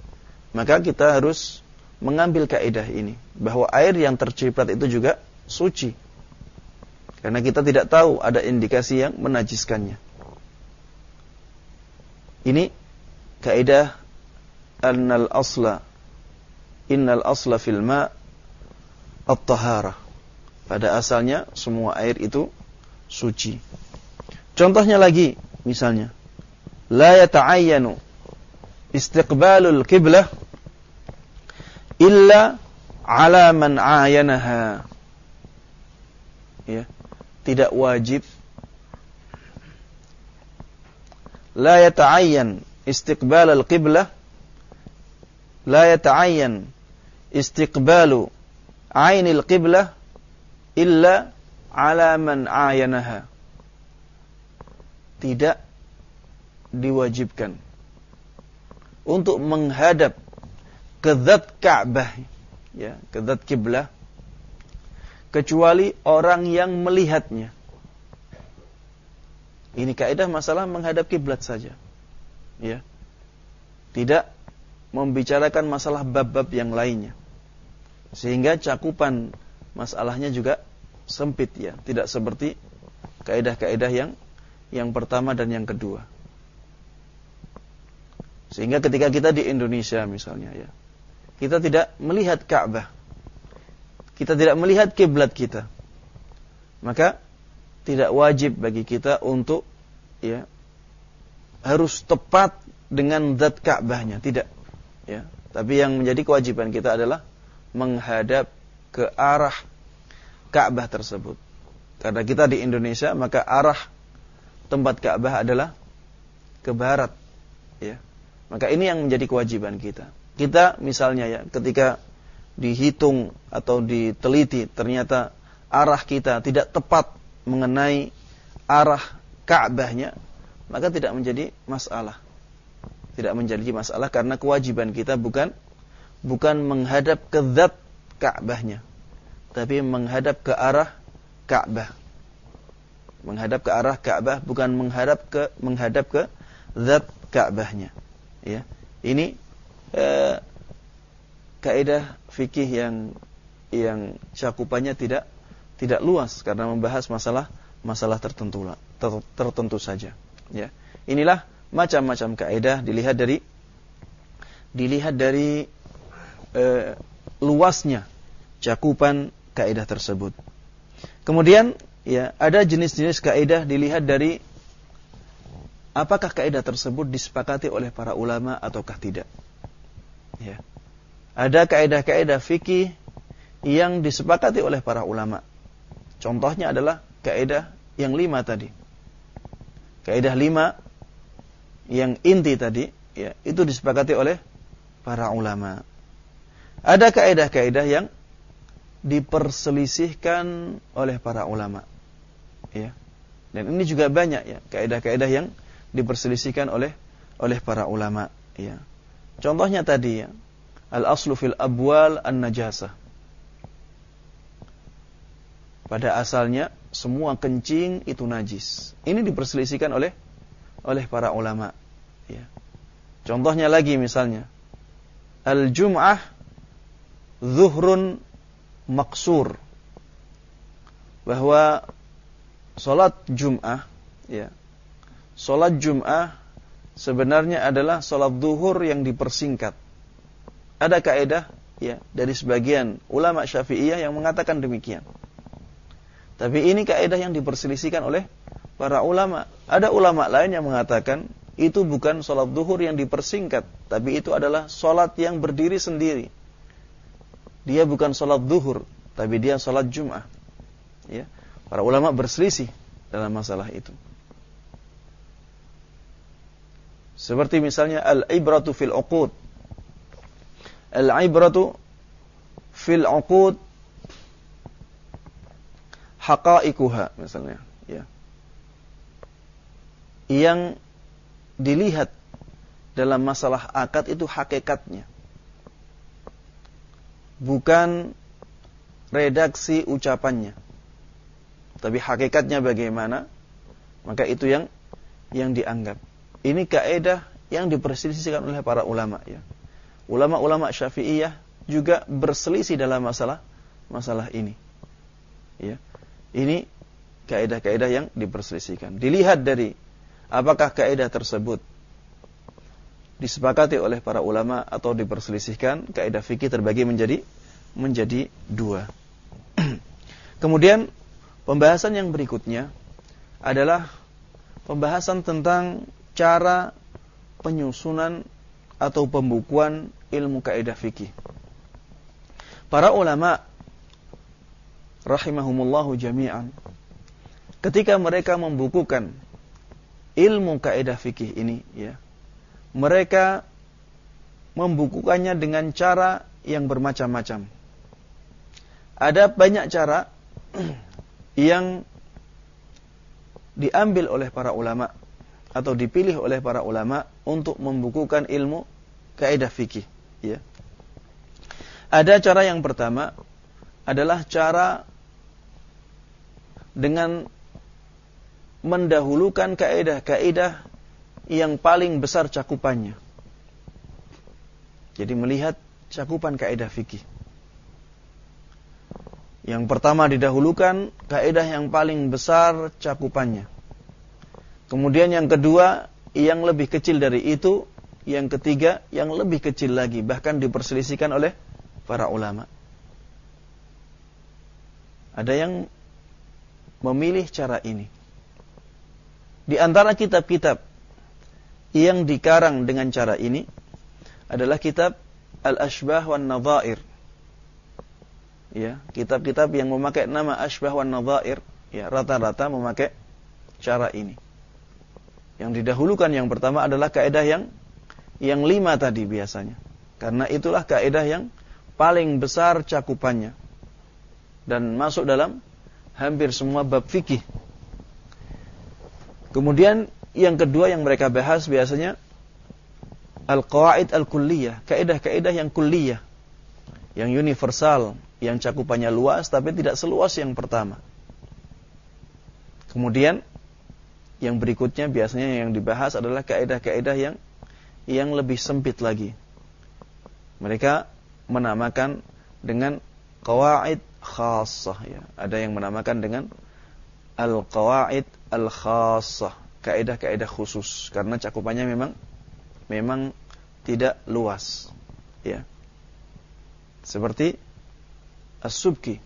maka kita harus mengambil kaidah ini bahwa air yang terciprat itu juga suci. Karena kita tidak tahu ada indikasi yang menajiskannya. Ini kaidah annal asla innal asla fil ma at-taharah. Pada asalnya semua air itu suci. Contohnya lagi misalnya la yata'ayyanu istiqbalul qiblah illa ala man ayanaha. Ya, tidak wajib la yata'ayyan istiqbal al-qiblah la yata'ayyan istiqbalu ain al-qiblah illa ala man ayanaha tidak diwajibkan untuk menghadap ke zat Ka'bah ya, ke zat kiblah kecuali orang yang melihatnya. Ini kaidah masalah menghadap kiblat saja. Ya. Tidak membicarakan masalah bab-bab yang lainnya. Sehingga cakupan masalahnya juga sempit ya, tidak seperti kaidah-kaidah yang yang pertama dan yang kedua. Sehingga ketika kita di Indonesia misalnya ya, kita tidak melihat Ka'bah. kita tidak melihat kiblat kita, maka tidak wajib bagi kita untuk ya harus tepat dengan zat Ka'bahnya, tidak. Ya, tapi yang menjadi kewajiban kita adalah menghadap ke arah Ka'bah tersebut. Karena kita di Indonesia, maka arah tempat Ka'bah adalah ke barat. Ya. Maka ini yang menjadi kewajiban kita. Kita misalnya ya, ketika dihitung atau diteliti ternyata arah kita tidak tepat mengenai arah Ka'bahnya, maka tidak menjadi masalah. Tidak menjadi masalah karena kewajiban kita bukan bukan menghadap ke zat Ka'bahnya, tapi menghadap ke arah Ka'bah. Menghadap ke arah Ka'bah bukan menghadap ke menghadap ke zat Ka'bahnya. Ya. Ini eh, kaidah fikih yang yang cakupannya tidak tidak luas karena membahas masalah masalah tertentu ter, tertentu saja ya. Inilah macam-macam kaidah dilihat dari dilihat dari eh, luasnya cakupan kaidah tersebut. Kemudian ya ada jenis-jenis kaidah dilihat dari apakah kaidah tersebut disepakati oleh para ulama ataukah tidak ya. Ada kaidah-kaidah fikih yang disepakati oleh para ulama contohnya adalah kaidah yang lima tadi. Kaidah lima yang inti tadi ya itu disepakati oleh para ulama. Ada kaidah-kaidah yang diperselisihkan oleh para ulama ya. Dan ini juga banyak ya kaidah-kaidah yang diperselisihkan oleh oleh para ulama ya. Contohnya tadi ya al aslu fil abwal an najasah pada asalnya semua kencing itu najis. Ini diperselisihkan oleh oleh para ulama. Ya. Contohnya lagi misalnya, al-jum'ah zuhrun maksur. Bahwa solat Jum'ah, ya, solat Jum'ah sebenarnya adalah solat zuhur yang dipersingkat. Ada kaidah ya dari sebagian ulama Syafi'iyah yang mengatakan demikian. Tapi ini kaidah yang diperselisihkan oleh para ulama. Ada ulama lain yang mengatakan itu bukan sholat duhur yang dipersingkat, tapi itu adalah sholat yang berdiri sendiri. Dia bukan sholat duhur, tapi dia sholat jum'ah. Ya. Para ulama berselisih dalam masalah itu. Seperti misalnya al-ibratu fil uqud. Al-ibratu fil uqud haqa'iquha misalnya ya. Yang dilihat dalam masalah akad itu hakikatnya. Bukan redaksi ucapannya. Tapi hakikatnya bagaimana maka itu yang yang dianggap. Ini kaidah yang diperselisihkan oleh para ulama ya. Ulama-ulama syafi'iyah juga berselisih dalam masalah masalah ini ya ini kaidah-kaidah yang diperselisihkan. Dilihat dari apakah kaidah tersebut disepakati oleh para ulama atau diperselisihkan, kaidah fikih terbagi menjadi menjadi dua. Kemudian pembahasan yang berikutnya adalah pembahasan tentang cara penyusunan atau pembukuan ilmu kaidah fikih. Para ulama rahimahumullahu jami'an. Ketika mereka membukukan ilmu kaidah fikih ini ya mereka membukukannya dengan cara yang bermacam-macam. Ada banyak cara yang diambil oleh para ulama atau dipilih oleh para ulama untuk membukukan ilmu kaidah fikih ya. Ada cara yang pertama adalah cara dengan mendahulukan kaidah-kaidah yang paling besar cakupannya. Jadi melihat cakupan kaidah fikih. Yang pertama didahulukan kaidah yang paling besar cakupannya. Kemudian yang kedua yang lebih kecil dari itu, yang ketiga yang lebih kecil lagi bahkan diperselisihkan oleh para ulama. Ada yang memilih cara ini. Di antara kitab-kitab yang dikarang dengan cara ini adalah kitab Al-Ashbah wan Nadhair. Ya, kitab-kitab yang memakai nama Ashbah wan Nadhair, ya rata-rata memakai cara ini. Yang didahulukan yang pertama adalah kaidah yang yang lima tadi biasanya. Karena itulah kaidah yang paling besar cakupannya dan masuk dalam hampir semua bab fikih. Kemudian yang kedua yang mereka bahas biasanya al-qawaid al-kulliyah, kaidah-kaidah yang kulliyah, yang universal, yang cakupannya luas tapi tidak seluas yang pertama. Kemudian yang berikutnya biasanya yang dibahas adalah kaidah-kaidah yang yang lebih sempit lagi. Mereka menamakan dengan qawaid khassah ya. Ada yang menamakan dengan al-qawaid al-khassah, kaidah-kaidah khusus karena cakupannya memang memang tidak luas ya. Seperti As-Subki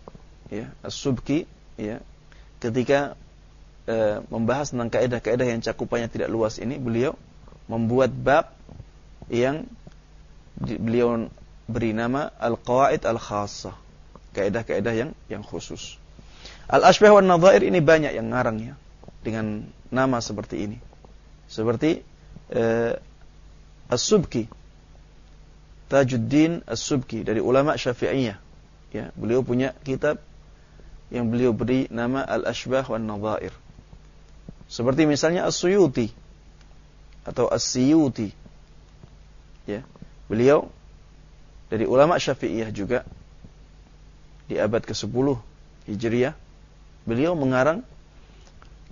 ya, As-Subki ya. Ketika e, membahas tentang kaidah-kaidah yang cakupannya tidak luas ini, beliau membuat bab yang beliau beri nama Al-Qawaid Al-Khassah kaidah-kaidah yang yang khusus. Al-Ashbah wan Nadhair ini banyak yang ngarang ya dengan nama seperti ini. Seperti eh, As-Subki. Tajuddin As-Subki dari ulama Syafi'iyah. Ya, beliau punya kitab yang beliau beri nama Al-Ashbah wan Nadhair. Seperti misalnya As-Suyuti atau As-Siyuti. Ya. Beliau dari ulama Syafi'iyah juga di abad ke-10 Hijriah, beliau mengarang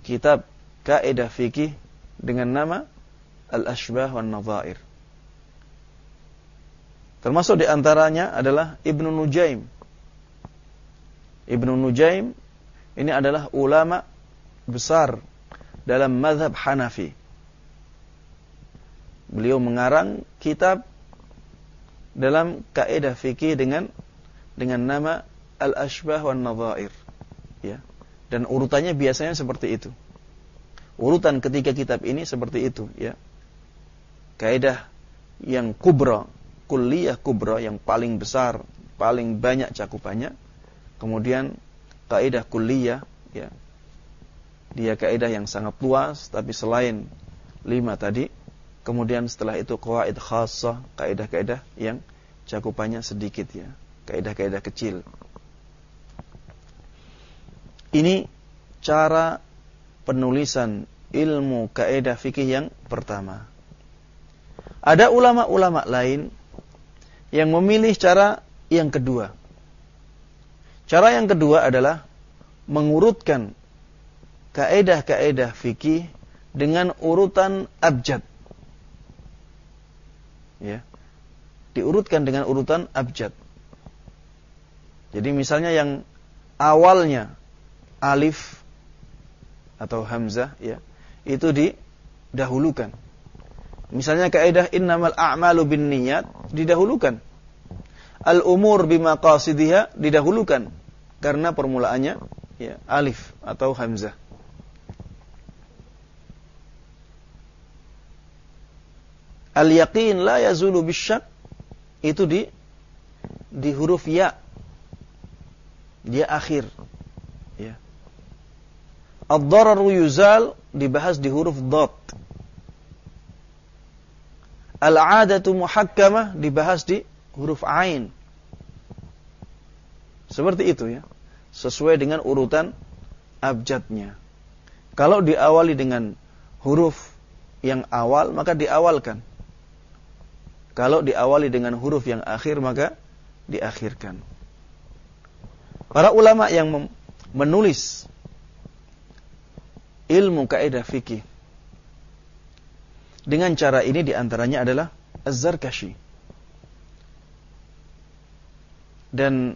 kitab kaidah fikih dengan nama Al-Ashbah wan Nadhair. Termasuk di antaranya adalah Ibnu Nujaim. Ibnu Nujaim ini adalah ulama besar dalam mazhab Hanafi. Beliau mengarang kitab dalam kaidah fikih dengan dengan nama al-ashbah wan nadhair. Ya. Dan urutannya biasanya seperti itu. Urutan ketiga kitab ini seperti itu, ya. Kaidah yang kubra, kulliyah kubra yang paling besar, paling banyak cakupannya. Kemudian kaidah kulliyah, ya. Dia kaidah yang sangat luas tapi selain lima tadi, kemudian setelah itu qawaid khassah, kaidah-kaidah yang cakupannya sedikit ya, kaidah-kaidah kecil. Ini cara penulisan ilmu kaidah fikih yang pertama. Ada ulama-ulama lain yang memilih cara yang kedua. Cara yang kedua adalah mengurutkan kaidah-kaidah fikih dengan urutan abjad. Ya. Diurutkan dengan urutan abjad. Jadi misalnya yang awalnya alif atau hamzah ya itu didahulukan. Misalnya kaidah innamal a'malu binniyat didahulukan. Al umur bimaqasidiha didahulukan karena permulaannya ya alif atau hamzah. Al yaqin la yazulu bisyak itu di di huruf ya. Dia akhir. Ad-dararu yuzal dibahas di huruf dot. Al-adatu muhakkamah dibahas di huruf ain. Seperti itu ya. Sesuai dengan urutan abjadnya. Kalau diawali dengan huruf yang awal, maka diawalkan. Kalau diawali dengan huruf yang akhir, maka diakhirkan. Para ulama yang menulis ilmu kaidah fikih. Dengan cara ini di antaranya adalah Az-Zarkashi. Dan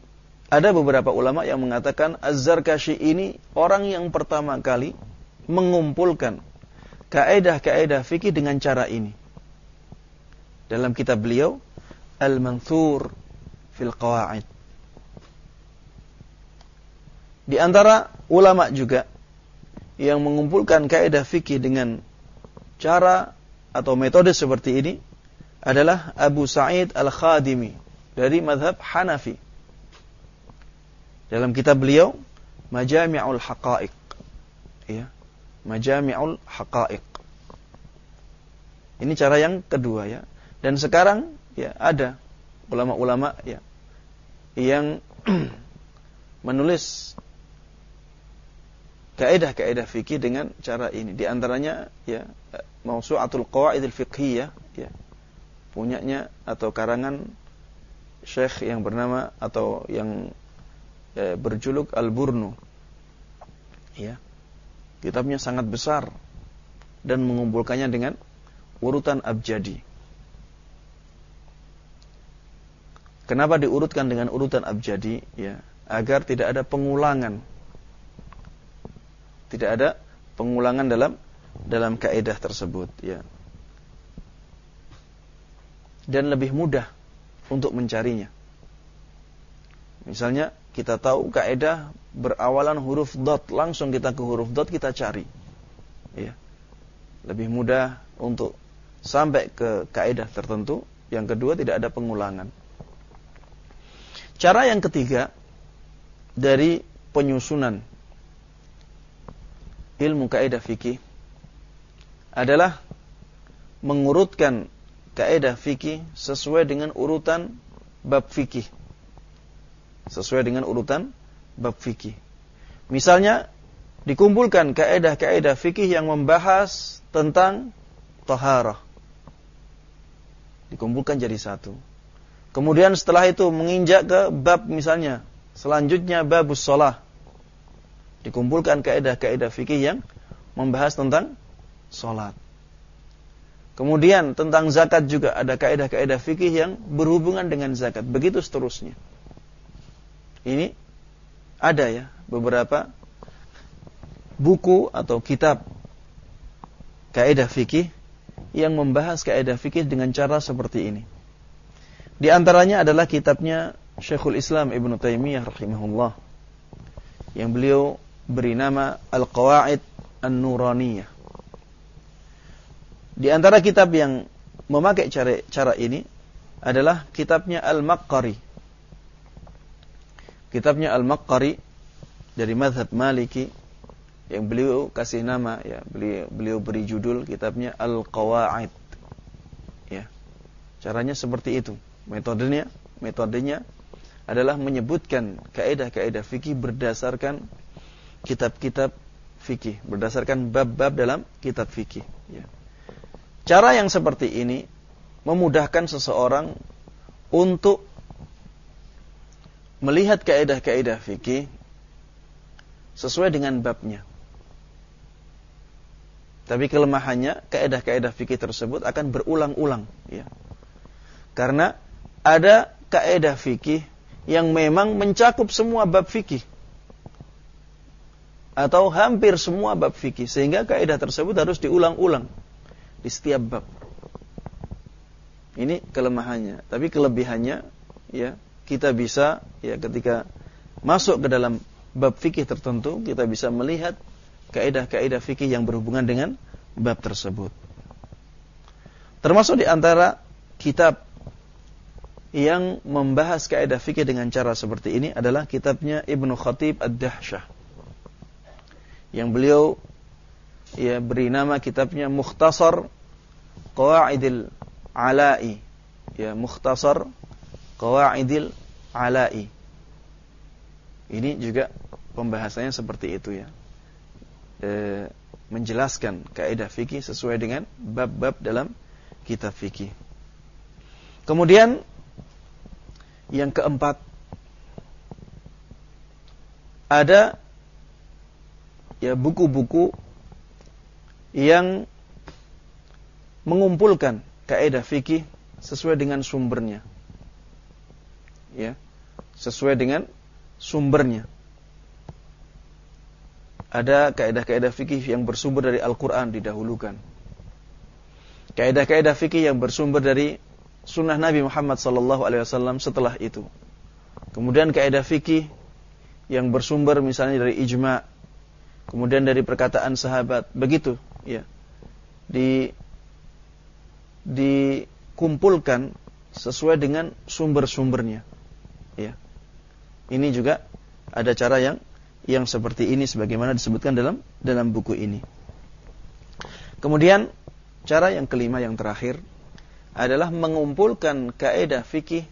ada beberapa ulama yang mengatakan Az-Zarkashi ini orang yang pertama kali mengumpulkan kaidah-kaidah fikih dengan cara ini. Dalam kitab beliau Al-Manthur fil Qawaid. Di antara ulama juga yang mengumpulkan kaidah fikih dengan cara atau metode seperti ini adalah Abu Sa'id Al-Khadimi dari madhab Hanafi. Dalam kitab beliau Majami'ul Haqa'iq. Ya. Majami'ul Haqa'iq. Ini cara yang kedua ya. Dan sekarang ya ada ulama-ulama ya yang menulis kaidah-kaidah fikih dengan cara ini. Di antaranya ya Mausu'atul Qawaidil Fiqhiyah ya. Punyanya atau karangan syekh yang bernama atau yang ya, berjuluk Al-Burnu. Ya. Kitabnya sangat besar dan mengumpulkannya dengan urutan abjadi. Kenapa diurutkan dengan urutan abjadi? Ya, agar tidak ada pengulangan. Tidak ada pengulangan dalam dalam kaidah tersebut, ya. Dan lebih mudah untuk mencarinya. Misalnya kita tahu kaidah berawalan huruf dot, langsung kita ke huruf dot kita cari. Ya. Lebih mudah untuk sampai ke kaidah tertentu. Yang kedua tidak ada pengulangan. Cara yang ketiga dari penyusunan ilmu kaidah fikih adalah mengurutkan kaidah fikih sesuai dengan urutan bab fikih. Sesuai dengan urutan bab fikih. Misalnya dikumpulkan kaidah-kaidah fikih yang membahas tentang taharah. Dikumpulkan jadi satu. Kemudian setelah itu menginjak ke bab misalnya selanjutnya babus sholah. Dikumpulkan kaidah-kaidah fikih yang membahas tentang sholat. Kemudian tentang zakat juga ada kaidah-kaidah fikih yang berhubungan dengan zakat. Begitu seterusnya. Ini ada ya beberapa buku atau kitab kaidah fikih yang membahas kaidah fikih dengan cara seperti ini. Di antaranya adalah kitabnya Syekhul Islam Ibn Taimiyah rahimahullah yang beliau beri nama Al-Qawaid An-Nuraniyah. Di antara kitab yang memakai cara, cara ini adalah kitabnya Al-Maqqari. Kitabnya Al-Maqqari dari madhab Maliki yang beliau kasih nama ya beliau beliau beri judul kitabnya Al-Qawaid. Ya. Caranya seperti itu Metodenya, metodenya adalah menyebutkan kaidah-kaidah fikih berdasarkan kitab-kitab fikih, berdasarkan bab-bab dalam kitab fikih. Ya. Cara yang seperti ini memudahkan seseorang untuk melihat kaidah-kaidah fikih sesuai dengan babnya. Tapi kelemahannya kaidah-kaidah fikih tersebut akan berulang-ulang, ya. Karena ada kaedah fikih yang memang mencakup semua bab fikih atau hampir semua bab fikih sehingga kaidah tersebut harus diulang-ulang di setiap bab. Ini kelemahannya, tapi kelebihannya ya kita bisa ya ketika masuk ke dalam bab fikih tertentu kita bisa melihat kaidah-kaidah fikih yang berhubungan dengan bab tersebut. Termasuk di antara kitab yang membahas kaidah fikih dengan cara seperti ini adalah kitabnya Ibnu Khatib Ad-Dahsyah. Yang beliau ya beri nama kitabnya Mukhtasar Qawaidil Ala'i. Ya, Mukhtasar Qawaidil Ala'i. Ini juga pembahasannya seperti itu ya. E, menjelaskan kaidah fikih sesuai dengan bab-bab dalam kitab fikih. Kemudian yang keempat, ada ya buku-buku yang mengumpulkan kaidah fikih sesuai dengan sumbernya. Ya, sesuai dengan sumbernya. Ada kaidah-kaidah fikih yang bersumber dari Al-Qur'an didahulukan. Kaidah-kaidah fikih yang bersumber dari sunnah Nabi Muhammad sallallahu alaihi wasallam setelah itu. Kemudian kaidah fikih yang bersumber misalnya dari ijma, kemudian dari perkataan sahabat, begitu, ya. Di dikumpulkan sesuai dengan sumber-sumbernya. Ya. Ini juga ada cara yang yang seperti ini sebagaimana disebutkan dalam dalam buku ini. Kemudian cara yang kelima yang terakhir adalah mengumpulkan kaidah fikih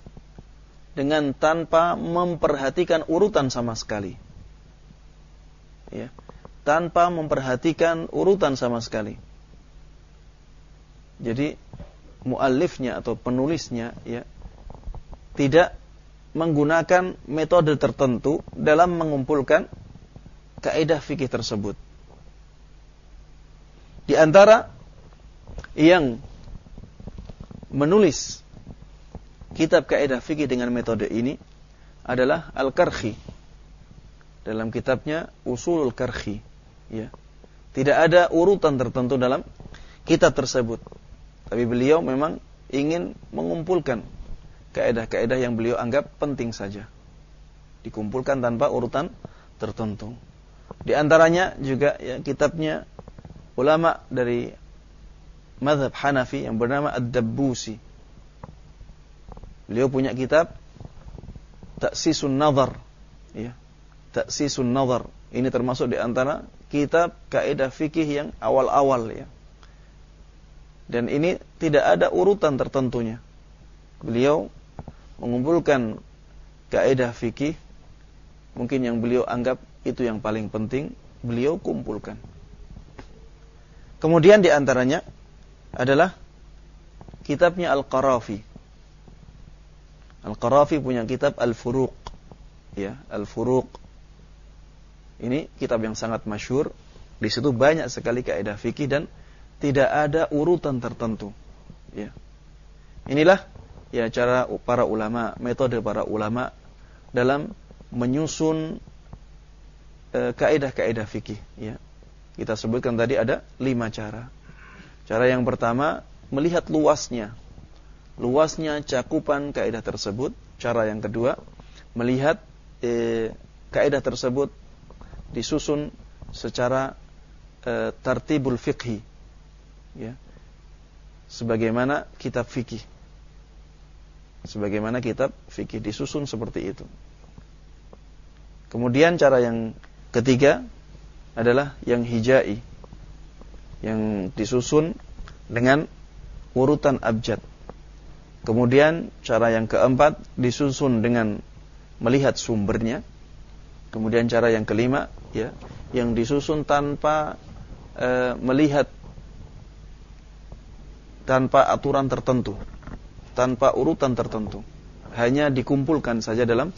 dengan tanpa memperhatikan urutan sama sekali. Ya. Tanpa memperhatikan urutan sama sekali. Jadi muallifnya atau penulisnya ya tidak menggunakan metode tertentu dalam mengumpulkan kaidah fikih tersebut. Di antara yang menulis kitab kaidah fikih dengan metode ini adalah Al-Karhi dalam kitabnya Usulul Karhi ya. Tidak ada urutan tertentu dalam kitab tersebut. Tapi beliau memang ingin mengumpulkan kaidah-kaidah yang beliau anggap penting saja. Dikumpulkan tanpa urutan tertentu. Di antaranya juga ya kitabnya ulama dari mazhab Hanafi yang bernama Ad-Dabbusi. Beliau punya kitab Taksisun Nazar. Ya. Taksisun Nazar. Ini termasuk di antara kitab kaidah fikih yang awal-awal ya. Dan ini tidak ada urutan tertentunya. Beliau mengumpulkan kaidah fikih mungkin yang beliau anggap itu yang paling penting, beliau kumpulkan. Kemudian di antaranya adalah kitabnya Al-Qarafi. Al-Qarafi punya kitab Al-Furuq. Ya, Al-Furuq. Ini kitab yang sangat masyur. Di situ banyak sekali kaidah fikih dan tidak ada urutan tertentu. Ya. Inilah ya cara para ulama, metode para ulama dalam menyusun eh, kaidah-kaidah fikih. Ya. Kita sebutkan tadi ada lima cara. Cara yang pertama, melihat luasnya. Luasnya cakupan kaidah tersebut. Cara yang kedua, melihat eh, kaidah tersebut disusun secara eh, tartibul fikhi. Ya. Sebagaimana kitab fikih. Sebagaimana kitab fikih disusun seperti itu. Kemudian cara yang ketiga adalah yang hijai yang disusun dengan urutan abjad. Kemudian cara yang keempat disusun dengan melihat sumbernya. Kemudian cara yang kelima ya, yang disusun tanpa e, melihat tanpa aturan tertentu, tanpa urutan tertentu. Hanya dikumpulkan saja dalam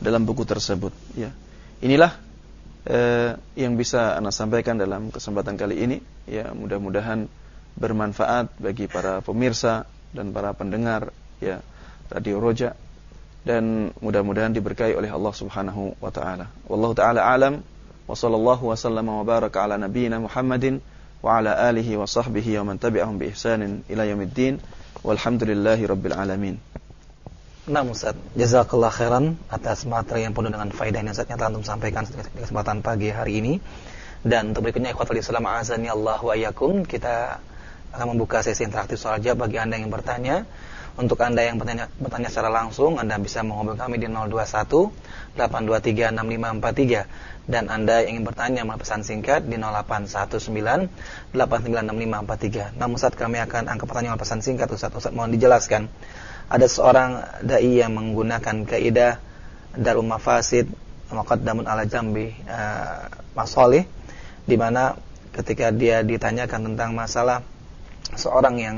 dalam buku tersebut, ya. Inilah eh, yang bisa Anda sampaikan dalam kesempatan kali ini. Ya, mudah-mudahan bermanfaat bagi para pemirsa dan para pendengar ya Radio Roja dan mudah-mudahan diberkahi oleh Allah Subhanahu wa taala. Wallahu taala alam wa sallallahu wa sallama wa baraka ala nabiyyina Muhammadin wa ala alihi wa sahbihi wa man tabi'ahum bi ihsanin ila yaumiddin walhamdulillahi rabbil alamin. Nah Ustaz, jazakallah khairan atas materi yang penuh dengan faedah yang Ustaz telah sampaikan di kesempatan pagi hari ini. Dan untuk berikutnya ikhwatul Islam azani Allah wa yakum, kita akan membuka sesi interaktif soal jawab bagi Anda yang bertanya. Untuk Anda yang bertanya, bertanya secara langsung, Anda bisa menghubungi kami di 021 823 6543 dan Anda yang ingin bertanya melalui pesan singkat di 0819 896543. Namun Ustaz kami akan angkat pertanyaan pesan singkat Ustaz. Ustaz mohon dijelaskan ada seorang dai yang menggunakan kaidah darul mafasid muqaddamun ala jambi uh, masolih di mana ketika dia ditanyakan tentang masalah seorang yang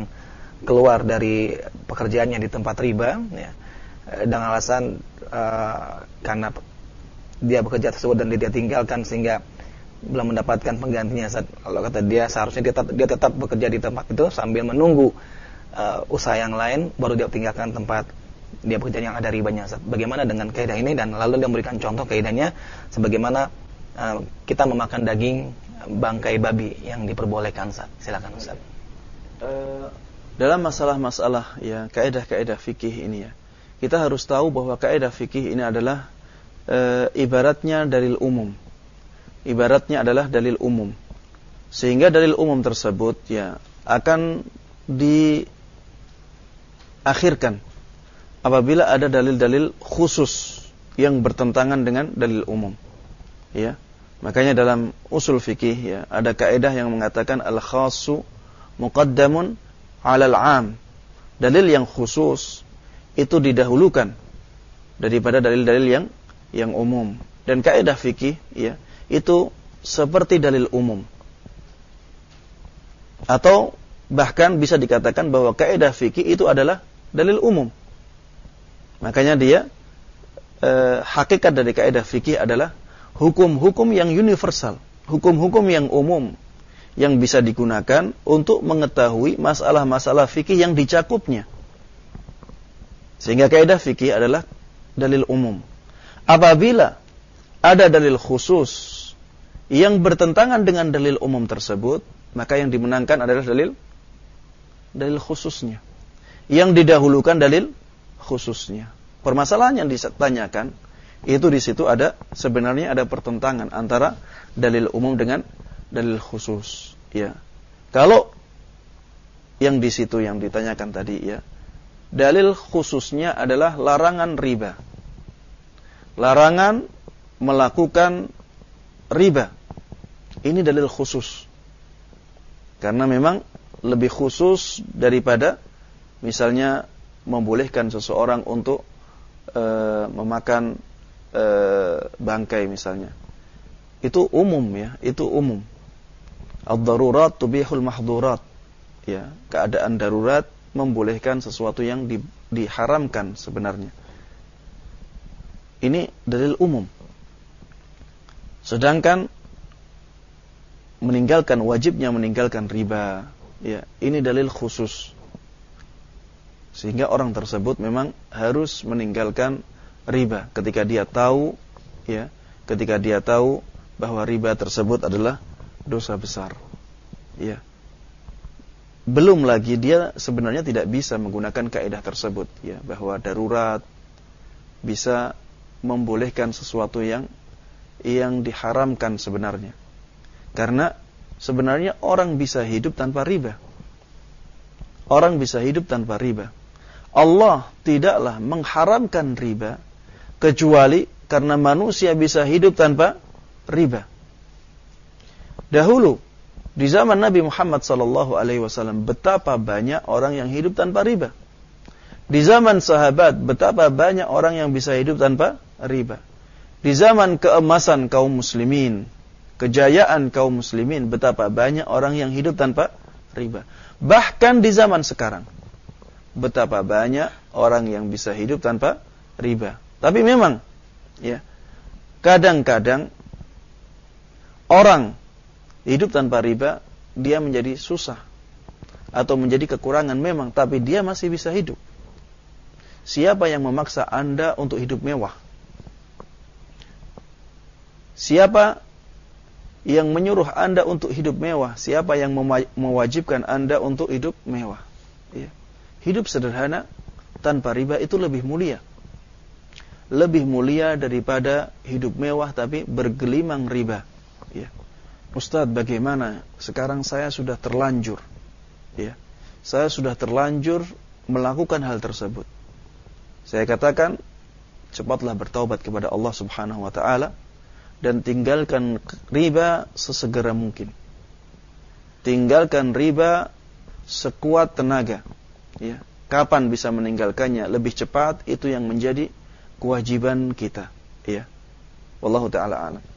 keluar dari pekerjaannya di tempat riba ya, eh, dengan alasan uh, karena dia bekerja tersebut dan dia tinggalkan sehingga belum mendapatkan penggantinya kalau kata dia seharusnya dia tetap, dia tetap bekerja di tempat itu sambil menunggu uh, usaha yang lain baru dia tinggalkan tempat dia bekerja yang ada ribanya Bagaimana dengan kaidah ini dan lalu dia memberikan contoh kaidahnya sebagaimana uh, kita memakan daging bangkai babi yang diperbolehkan Ustaz. Silakan Ustaz. Dalam masalah-masalah ya kaidah-kaidah fikih ini ya, kita harus tahu bahwa kaidah fikih ini adalah e, ibaratnya dalil umum. Ibaratnya adalah dalil umum. Sehingga dalil umum tersebut ya akan diakhirkan apabila ada dalil-dalil khusus yang bertentangan dengan dalil umum. Ya. Makanya dalam usul fikih ya ada kaidah yang mengatakan al-khassu muqaddamun 'alal 'am. Dalil yang khusus itu didahulukan daripada dalil-dalil yang yang umum. Dan kaidah fikih ya itu seperti dalil umum. Atau bahkan bisa dikatakan bahwa kaidah fikih itu adalah dalil umum. Makanya dia eh, hakikat dari kaidah fikih adalah hukum-hukum yang universal, hukum-hukum yang umum yang bisa digunakan untuk mengetahui masalah-masalah fikih yang dicakupnya. Sehingga kaidah fikih adalah dalil umum. Apabila ada dalil khusus yang bertentangan dengan dalil umum tersebut, maka yang dimenangkan adalah dalil dalil khususnya. Yang didahulukan dalil khususnya. Permasalahan yang ditanyakan itu di situ ada sebenarnya ada pertentangan antara dalil umum dengan dalil khusus, ya. Kalau yang di situ yang ditanyakan tadi ya, dalil khususnya adalah larangan riba. Larangan melakukan riba. Ini dalil khusus. Karena memang lebih khusus daripada misalnya membolehkan seseorang untuk e, memakan e, bangkai misalnya. Itu umum ya, itu umum. Ad-darurat tubihul mahdurat. Ya, keadaan darurat membolehkan sesuatu yang di, diharamkan sebenarnya. Ini dalil umum. Sedangkan meninggalkan wajibnya meninggalkan riba ya ini dalil khusus sehingga orang tersebut memang harus meninggalkan riba ketika dia tahu ya ketika dia tahu bahwa riba tersebut adalah dosa besar ya belum lagi dia sebenarnya tidak bisa menggunakan kaidah tersebut ya bahwa darurat bisa membolehkan sesuatu yang yang diharamkan sebenarnya karena sebenarnya orang bisa hidup tanpa riba. Orang bisa hidup tanpa riba. Allah tidaklah mengharamkan riba kecuali karena manusia bisa hidup tanpa riba. Dahulu di zaman Nabi Muhammad sallallahu alaihi wasallam betapa banyak orang yang hidup tanpa riba. Di zaman sahabat betapa banyak orang yang bisa hidup tanpa riba. Di zaman keemasan kaum muslimin kejayaan kaum muslimin betapa banyak orang yang hidup tanpa riba. Bahkan di zaman sekarang betapa banyak orang yang bisa hidup tanpa riba. Tapi memang ya kadang-kadang orang hidup tanpa riba dia menjadi susah atau menjadi kekurangan memang tapi dia masih bisa hidup. Siapa yang memaksa Anda untuk hidup mewah? Siapa yang menyuruh Anda untuk hidup mewah? Siapa yang mewajibkan Anda untuk hidup mewah? Ya. Hidup sederhana tanpa riba itu lebih mulia. Lebih mulia daripada hidup mewah tapi bergelimang riba. Ya. Ustadz, bagaimana? Sekarang saya sudah terlanjur. Ya. Saya sudah terlanjur melakukan hal tersebut. Saya katakan, cepatlah bertaubat kepada Allah Subhanahu wa taala dan tinggalkan riba sesegera mungkin. Tinggalkan riba sekuat tenaga. Ya. Kapan bisa meninggalkannya lebih cepat itu yang menjadi kewajiban kita. Ya. Wallahu taala alam.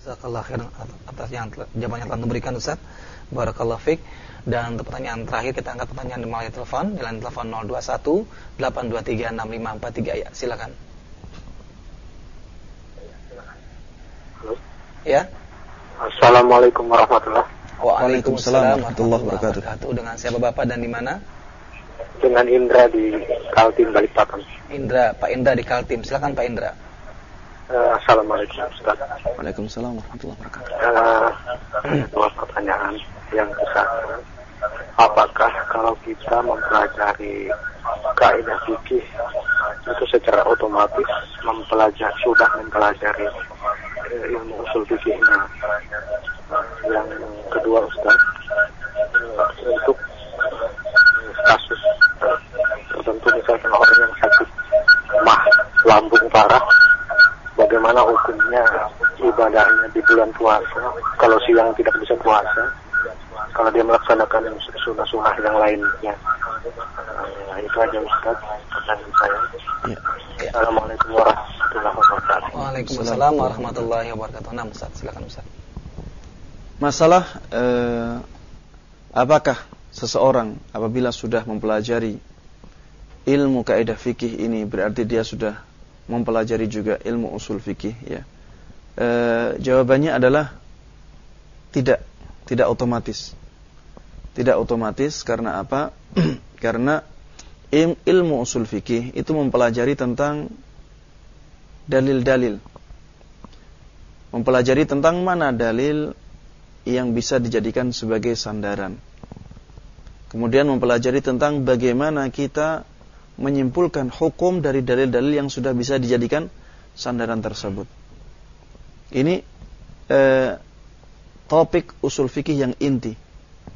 Jazakallah khairan atas yang jawaban yang telah diberikan Ustaz. Barakallahu fiik. Dan untuk pertanyaan terakhir kita angkat pertanyaan di melalui telepon di line telepon 021 823 6543 ya. Silakan. Ya. Assalamualaikum warahmatullahi Waalaikumsalam warahmatullahi wabarakatuh. Dengan siapa Bapak dan di mana? Dengan Indra di Kaltim Balikpapan. Indra, Pak Indra di Kaltim. Silakan Pak Indra. Uh, Assalamualaikum Ustaz. Waalaikumsalam warahmatullahi wabarakatuh. Uh, dua pertanyaan yang besar. Apakah kalau kita mempelajari kaidah fikih itu secara otomatis mempelajari sudah mempelajari eh, ilmu usul fikihnya. Yang kedua Ustaz, eh, untuk kasus eh, tertentu misalkan orang yang sakit mah lambung parah, bagaimana hukumnya ibadahnya di bulan puasa kalau siang tidak bisa puasa, kalau dia melaksanakan sunnah-sunnah yang lainnya. Nah, itu aja Ustaz pertanyaan saya. Ya. Assalamualaikum warahmatullahi wabarakatuh. Waalaikumsalam warahmatullahi wabarakatuh. Nah, Ustaz, silakan Ustaz. Masalah eh, apakah seseorang apabila sudah mempelajari ilmu kaidah fikih ini berarti dia sudah mempelajari juga ilmu usul fikih ya. Eh, jawabannya adalah tidak, tidak otomatis. Tidak otomatis karena apa? karena ilmu usul fikih itu mempelajari tentang dalil-dalil. Mempelajari tentang mana dalil yang bisa dijadikan sebagai sandaran. Kemudian mempelajari tentang bagaimana kita menyimpulkan hukum dari dalil-dalil yang sudah bisa dijadikan sandaran tersebut. Ini eh, topik usul fikih yang inti.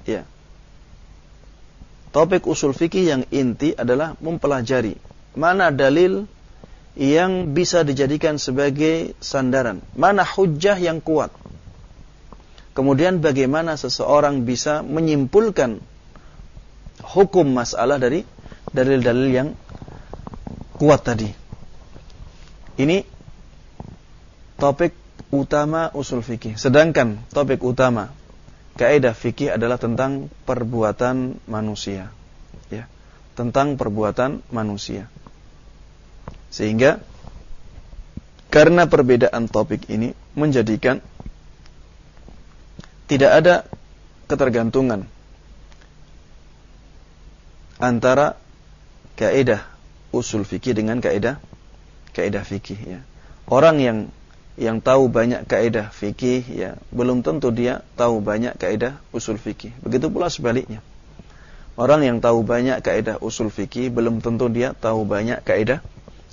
Ya. Topik usul fikih yang inti adalah mempelajari mana dalil yang bisa dijadikan sebagai sandaran, mana hujah yang kuat. Kemudian bagaimana seseorang bisa menyimpulkan hukum masalah dari dalil-dalil yang kuat tadi. Ini topik utama usul fikih. Sedangkan topik utama kaidah fikih adalah tentang perbuatan manusia. Ya, tentang perbuatan manusia. Sehingga karena perbedaan topik ini menjadikan tidak ada ketergantungan antara kaidah usul fikih dengan kaidah kaidah fikih ya. Orang yang yang tahu banyak kaidah fikih ya belum tentu dia tahu banyak kaidah usul fikih. Begitu pula sebaliknya. Orang yang tahu banyak kaidah usul fikih belum tentu dia tahu banyak kaidah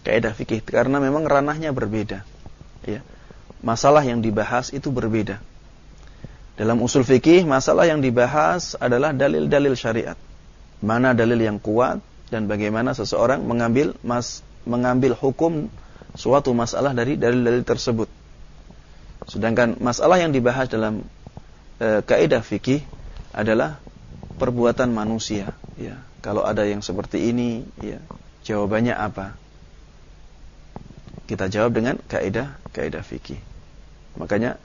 kaidah fikih karena memang ranahnya berbeda. Ya. Masalah yang dibahas itu berbeda. Dalam usul fikih masalah yang dibahas adalah dalil-dalil syariat. Mana dalil yang kuat dan bagaimana seseorang mengambil mas mengambil hukum suatu masalah dari dalil-dalil tersebut. Sedangkan masalah yang dibahas dalam e, kaidah fikih adalah perbuatan manusia. Ya, kalau ada yang seperti ini, ya, jawabannya apa? Kita jawab dengan kaidah kaidah fikih. Makanya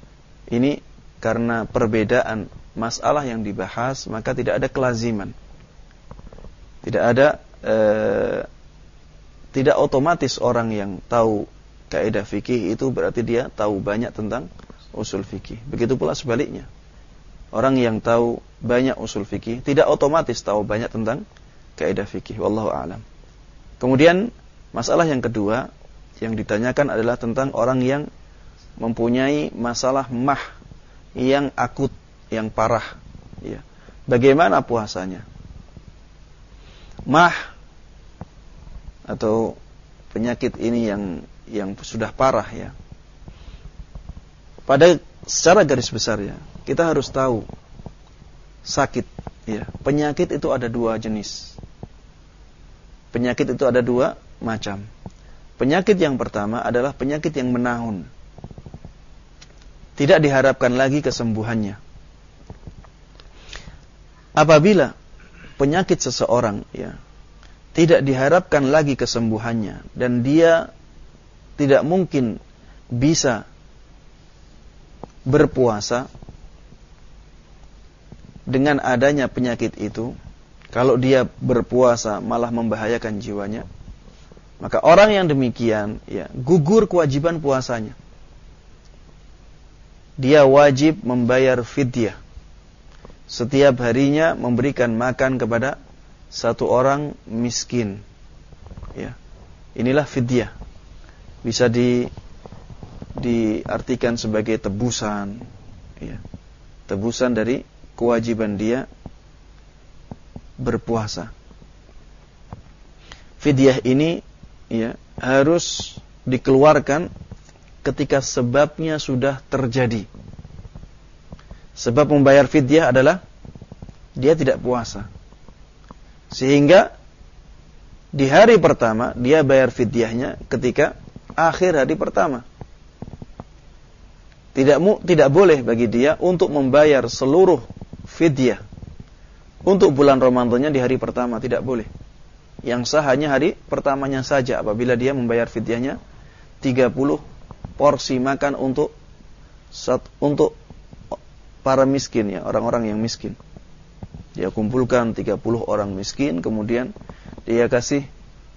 ini karena perbedaan masalah yang dibahas, maka tidak ada kelaziman. Tidak ada e, tidak otomatis orang yang tahu kaidah fikih itu berarti dia tahu banyak tentang usul fikih. Begitu pula sebaliknya. Orang yang tahu banyak usul fikih tidak otomatis tahu banyak tentang kaidah fikih. Wallahu a'lam. Kemudian masalah yang kedua yang ditanyakan adalah tentang orang yang mempunyai masalah mah yang akut, yang parah. Ya. Bagaimana puasanya? Mah atau penyakit ini yang yang sudah parah ya. Pada secara garis besar ya, kita harus tahu sakit ya. Penyakit itu ada dua jenis. Penyakit itu ada dua macam. Penyakit yang pertama adalah penyakit yang menahun. Tidak diharapkan lagi kesembuhannya. Apabila penyakit seseorang ya tidak diharapkan lagi kesembuhannya. Dan dia tidak mungkin bisa berpuasa dengan adanya penyakit itu. Kalau dia berpuasa malah membahayakan jiwanya. Maka orang yang demikian ya gugur kewajiban puasanya. Dia wajib membayar fidyah. Setiap harinya memberikan makan kepada satu orang miskin. Ya. Inilah fidyah. Bisa di diartikan sebagai tebusan, ya. Tebusan dari kewajiban dia berpuasa. Fidyah ini ya harus dikeluarkan ketika sebabnya sudah terjadi. Sebab membayar fidyah adalah dia tidak puasa. Sehingga di hari pertama dia bayar fidyahnya ketika akhir hari pertama. Tidak mu, tidak boleh bagi dia untuk membayar seluruh fidyah untuk bulan Ramadannya di hari pertama tidak boleh. Yang sah hanya hari pertamanya saja apabila dia membayar fidyahnya 30 porsi makan untuk untuk para miskin ya, orang-orang yang miskin. Dia kumpulkan 30 orang miskin kemudian dia kasih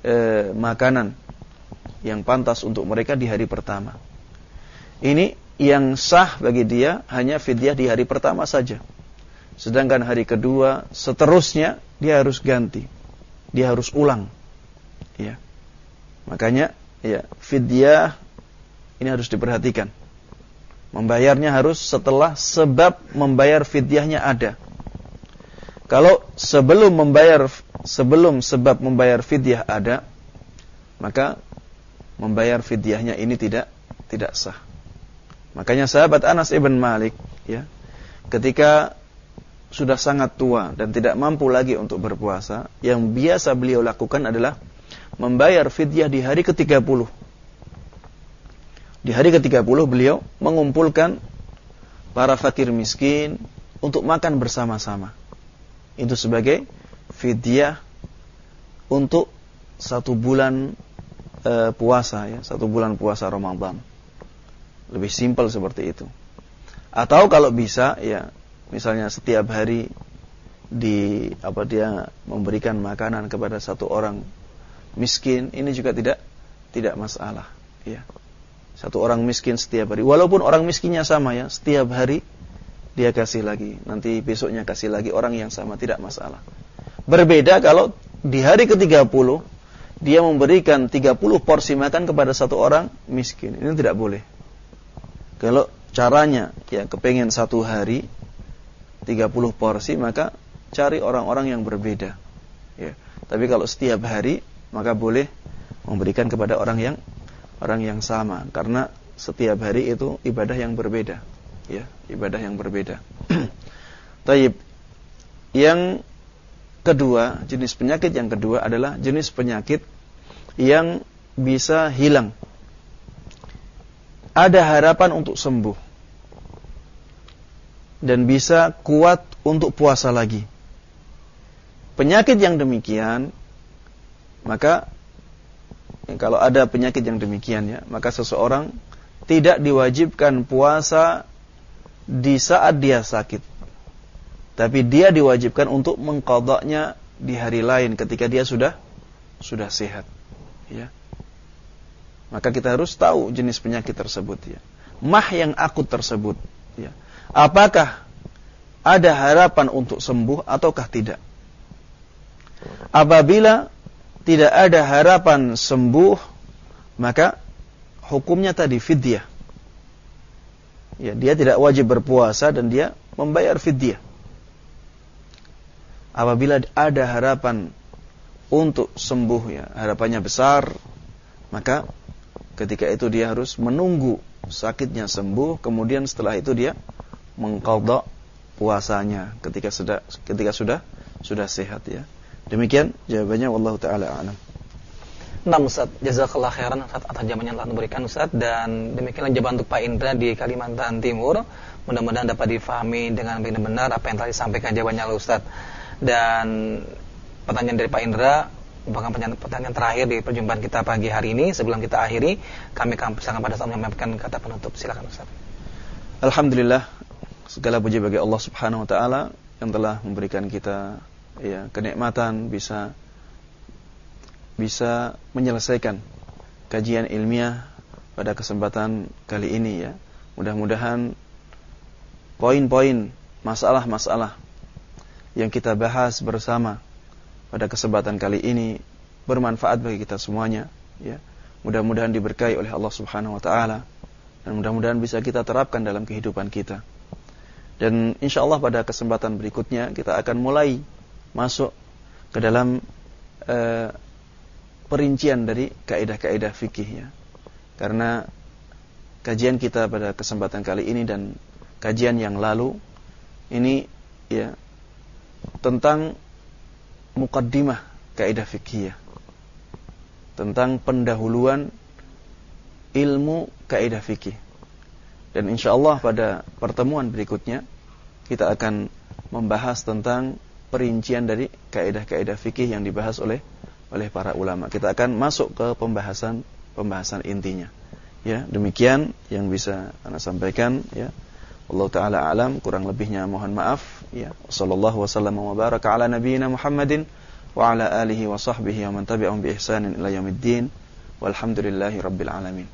eh, makanan yang pantas untuk mereka di hari pertama. Ini yang sah bagi dia hanya fidyah di hari pertama saja. Sedangkan hari kedua seterusnya dia harus ganti. Dia harus ulang. Ya. Makanya ya fidyah ini harus diperhatikan. Membayarnya harus setelah sebab membayar fidyahnya ada. Kalau sebelum membayar sebelum sebab membayar fidyah ada, maka membayar fidyahnya ini tidak tidak sah. Makanya sahabat Anas ibn Malik ya, ketika sudah sangat tua dan tidak mampu lagi untuk berpuasa, yang biasa beliau lakukan adalah membayar fidyah di hari ke-30. Di hari ke-30 beliau mengumpulkan para fakir miskin untuk makan bersama-sama. Itu sebagai fidyah untuk satu bulan e, puasa ya, satu bulan puasa Ramadan. Lebih simpel seperti itu. Atau kalau bisa ya misalnya setiap hari di apa dia memberikan makanan kepada satu orang miskin ini juga tidak tidak masalah ya. Satu orang miskin setiap hari walaupun orang miskinnya sama ya, setiap hari dia kasih lagi, nanti besoknya kasih lagi orang yang sama tidak masalah. Berbeda kalau di hari ke-30 dia memberikan 30 porsi makan kepada satu orang miskin. Ini tidak boleh. Kalau caranya ya kepengen satu hari 30 porsi maka cari orang-orang yang berbeda. Ya. Tapi kalau setiap hari maka boleh memberikan kepada orang yang orang yang sama karena setiap hari itu ibadah yang berbeda. Ya, ibadah yang berbeda. Taib. Yang kedua, jenis penyakit yang kedua adalah jenis penyakit yang bisa hilang ada harapan untuk sembuh dan bisa kuat untuk puasa lagi. Penyakit yang demikian, maka kalau ada penyakit yang demikian ya, maka seseorang tidak diwajibkan puasa di saat dia sakit. Tapi dia diwajibkan untuk mengkodoknya di hari lain ketika dia sudah sudah sehat. Ya. Maka kita harus tahu jenis penyakit tersebut ya. Mah yang akut tersebut ya. Apakah ada harapan untuk sembuh ataukah tidak? Apabila tidak ada harapan sembuh, maka hukumnya tadi fidyah. Ya, dia tidak wajib berpuasa dan dia membayar fidyah. Apabila ada harapan untuk sembuh ya, harapannya besar, maka Ketika itu dia harus menunggu sakitnya sembuh, kemudian setelah itu dia mengqadha puasanya ketika sudah ketika sudah sudah sehat ya. Demikian jawabannya wallahu taala a'lam. Nah Ustaz, jazakallah khairan atas jawabannya telah diberikan Ustaz dan demikianlah jawaban untuk Pak Indra di Kalimantan Timur. Mudah-mudahan dapat difahami dengan benar-benar apa yang telah disampaikan jawabannya oleh Ustaz. Dan pertanyaan dari Pak Indra, merupakan pertanyaan terakhir di perjumpaan kita pagi hari ini. Sebelum kita akhiri, kami akan persilakan pada saat menyampaikan kata penutup. Silakan Ustaz. Alhamdulillah, segala puji bagi Allah Subhanahu wa taala yang telah memberikan kita ya kenikmatan bisa bisa menyelesaikan kajian ilmiah pada kesempatan kali ini ya. Mudah-mudahan poin-poin masalah-masalah yang kita bahas bersama pada kesempatan kali ini bermanfaat bagi kita semuanya ya mudah-mudahan diberkahi oleh Allah Subhanahu wa taala dan mudah-mudahan bisa kita terapkan dalam kehidupan kita dan insya Allah pada kesempatan berikutnya kita akan mulai masuk ke dalam uh, perincian dari kaidah-kaidah fikih ya. Karena kajian kita pada kesempatan kali ini dan kajian yang lalu ini ya tentang mukaddimah kaidah fikih tentang pendahuluan ilmu kaidah fikih. Dan insya Allah pada pertemuan berikutnya kita akan membahas tentang perincian dari kaidah-kaidah fikih yang dibahas oleh oleh para ulama. Kita akan masuk ke pembahasan pembahasan intinya. Ya, demikian yang bisa Anda sampaikan ya. Allah taala alam, kurang lebihnya mohon maaf ya. Sallallahu wasallam wa baraka ala nabiyyina Muhammadin wa ala alihi wa sahbihi wa man tabi'ahum bi ihsanin ila yaumiddin. Walhamdulillahi rabbil alamin.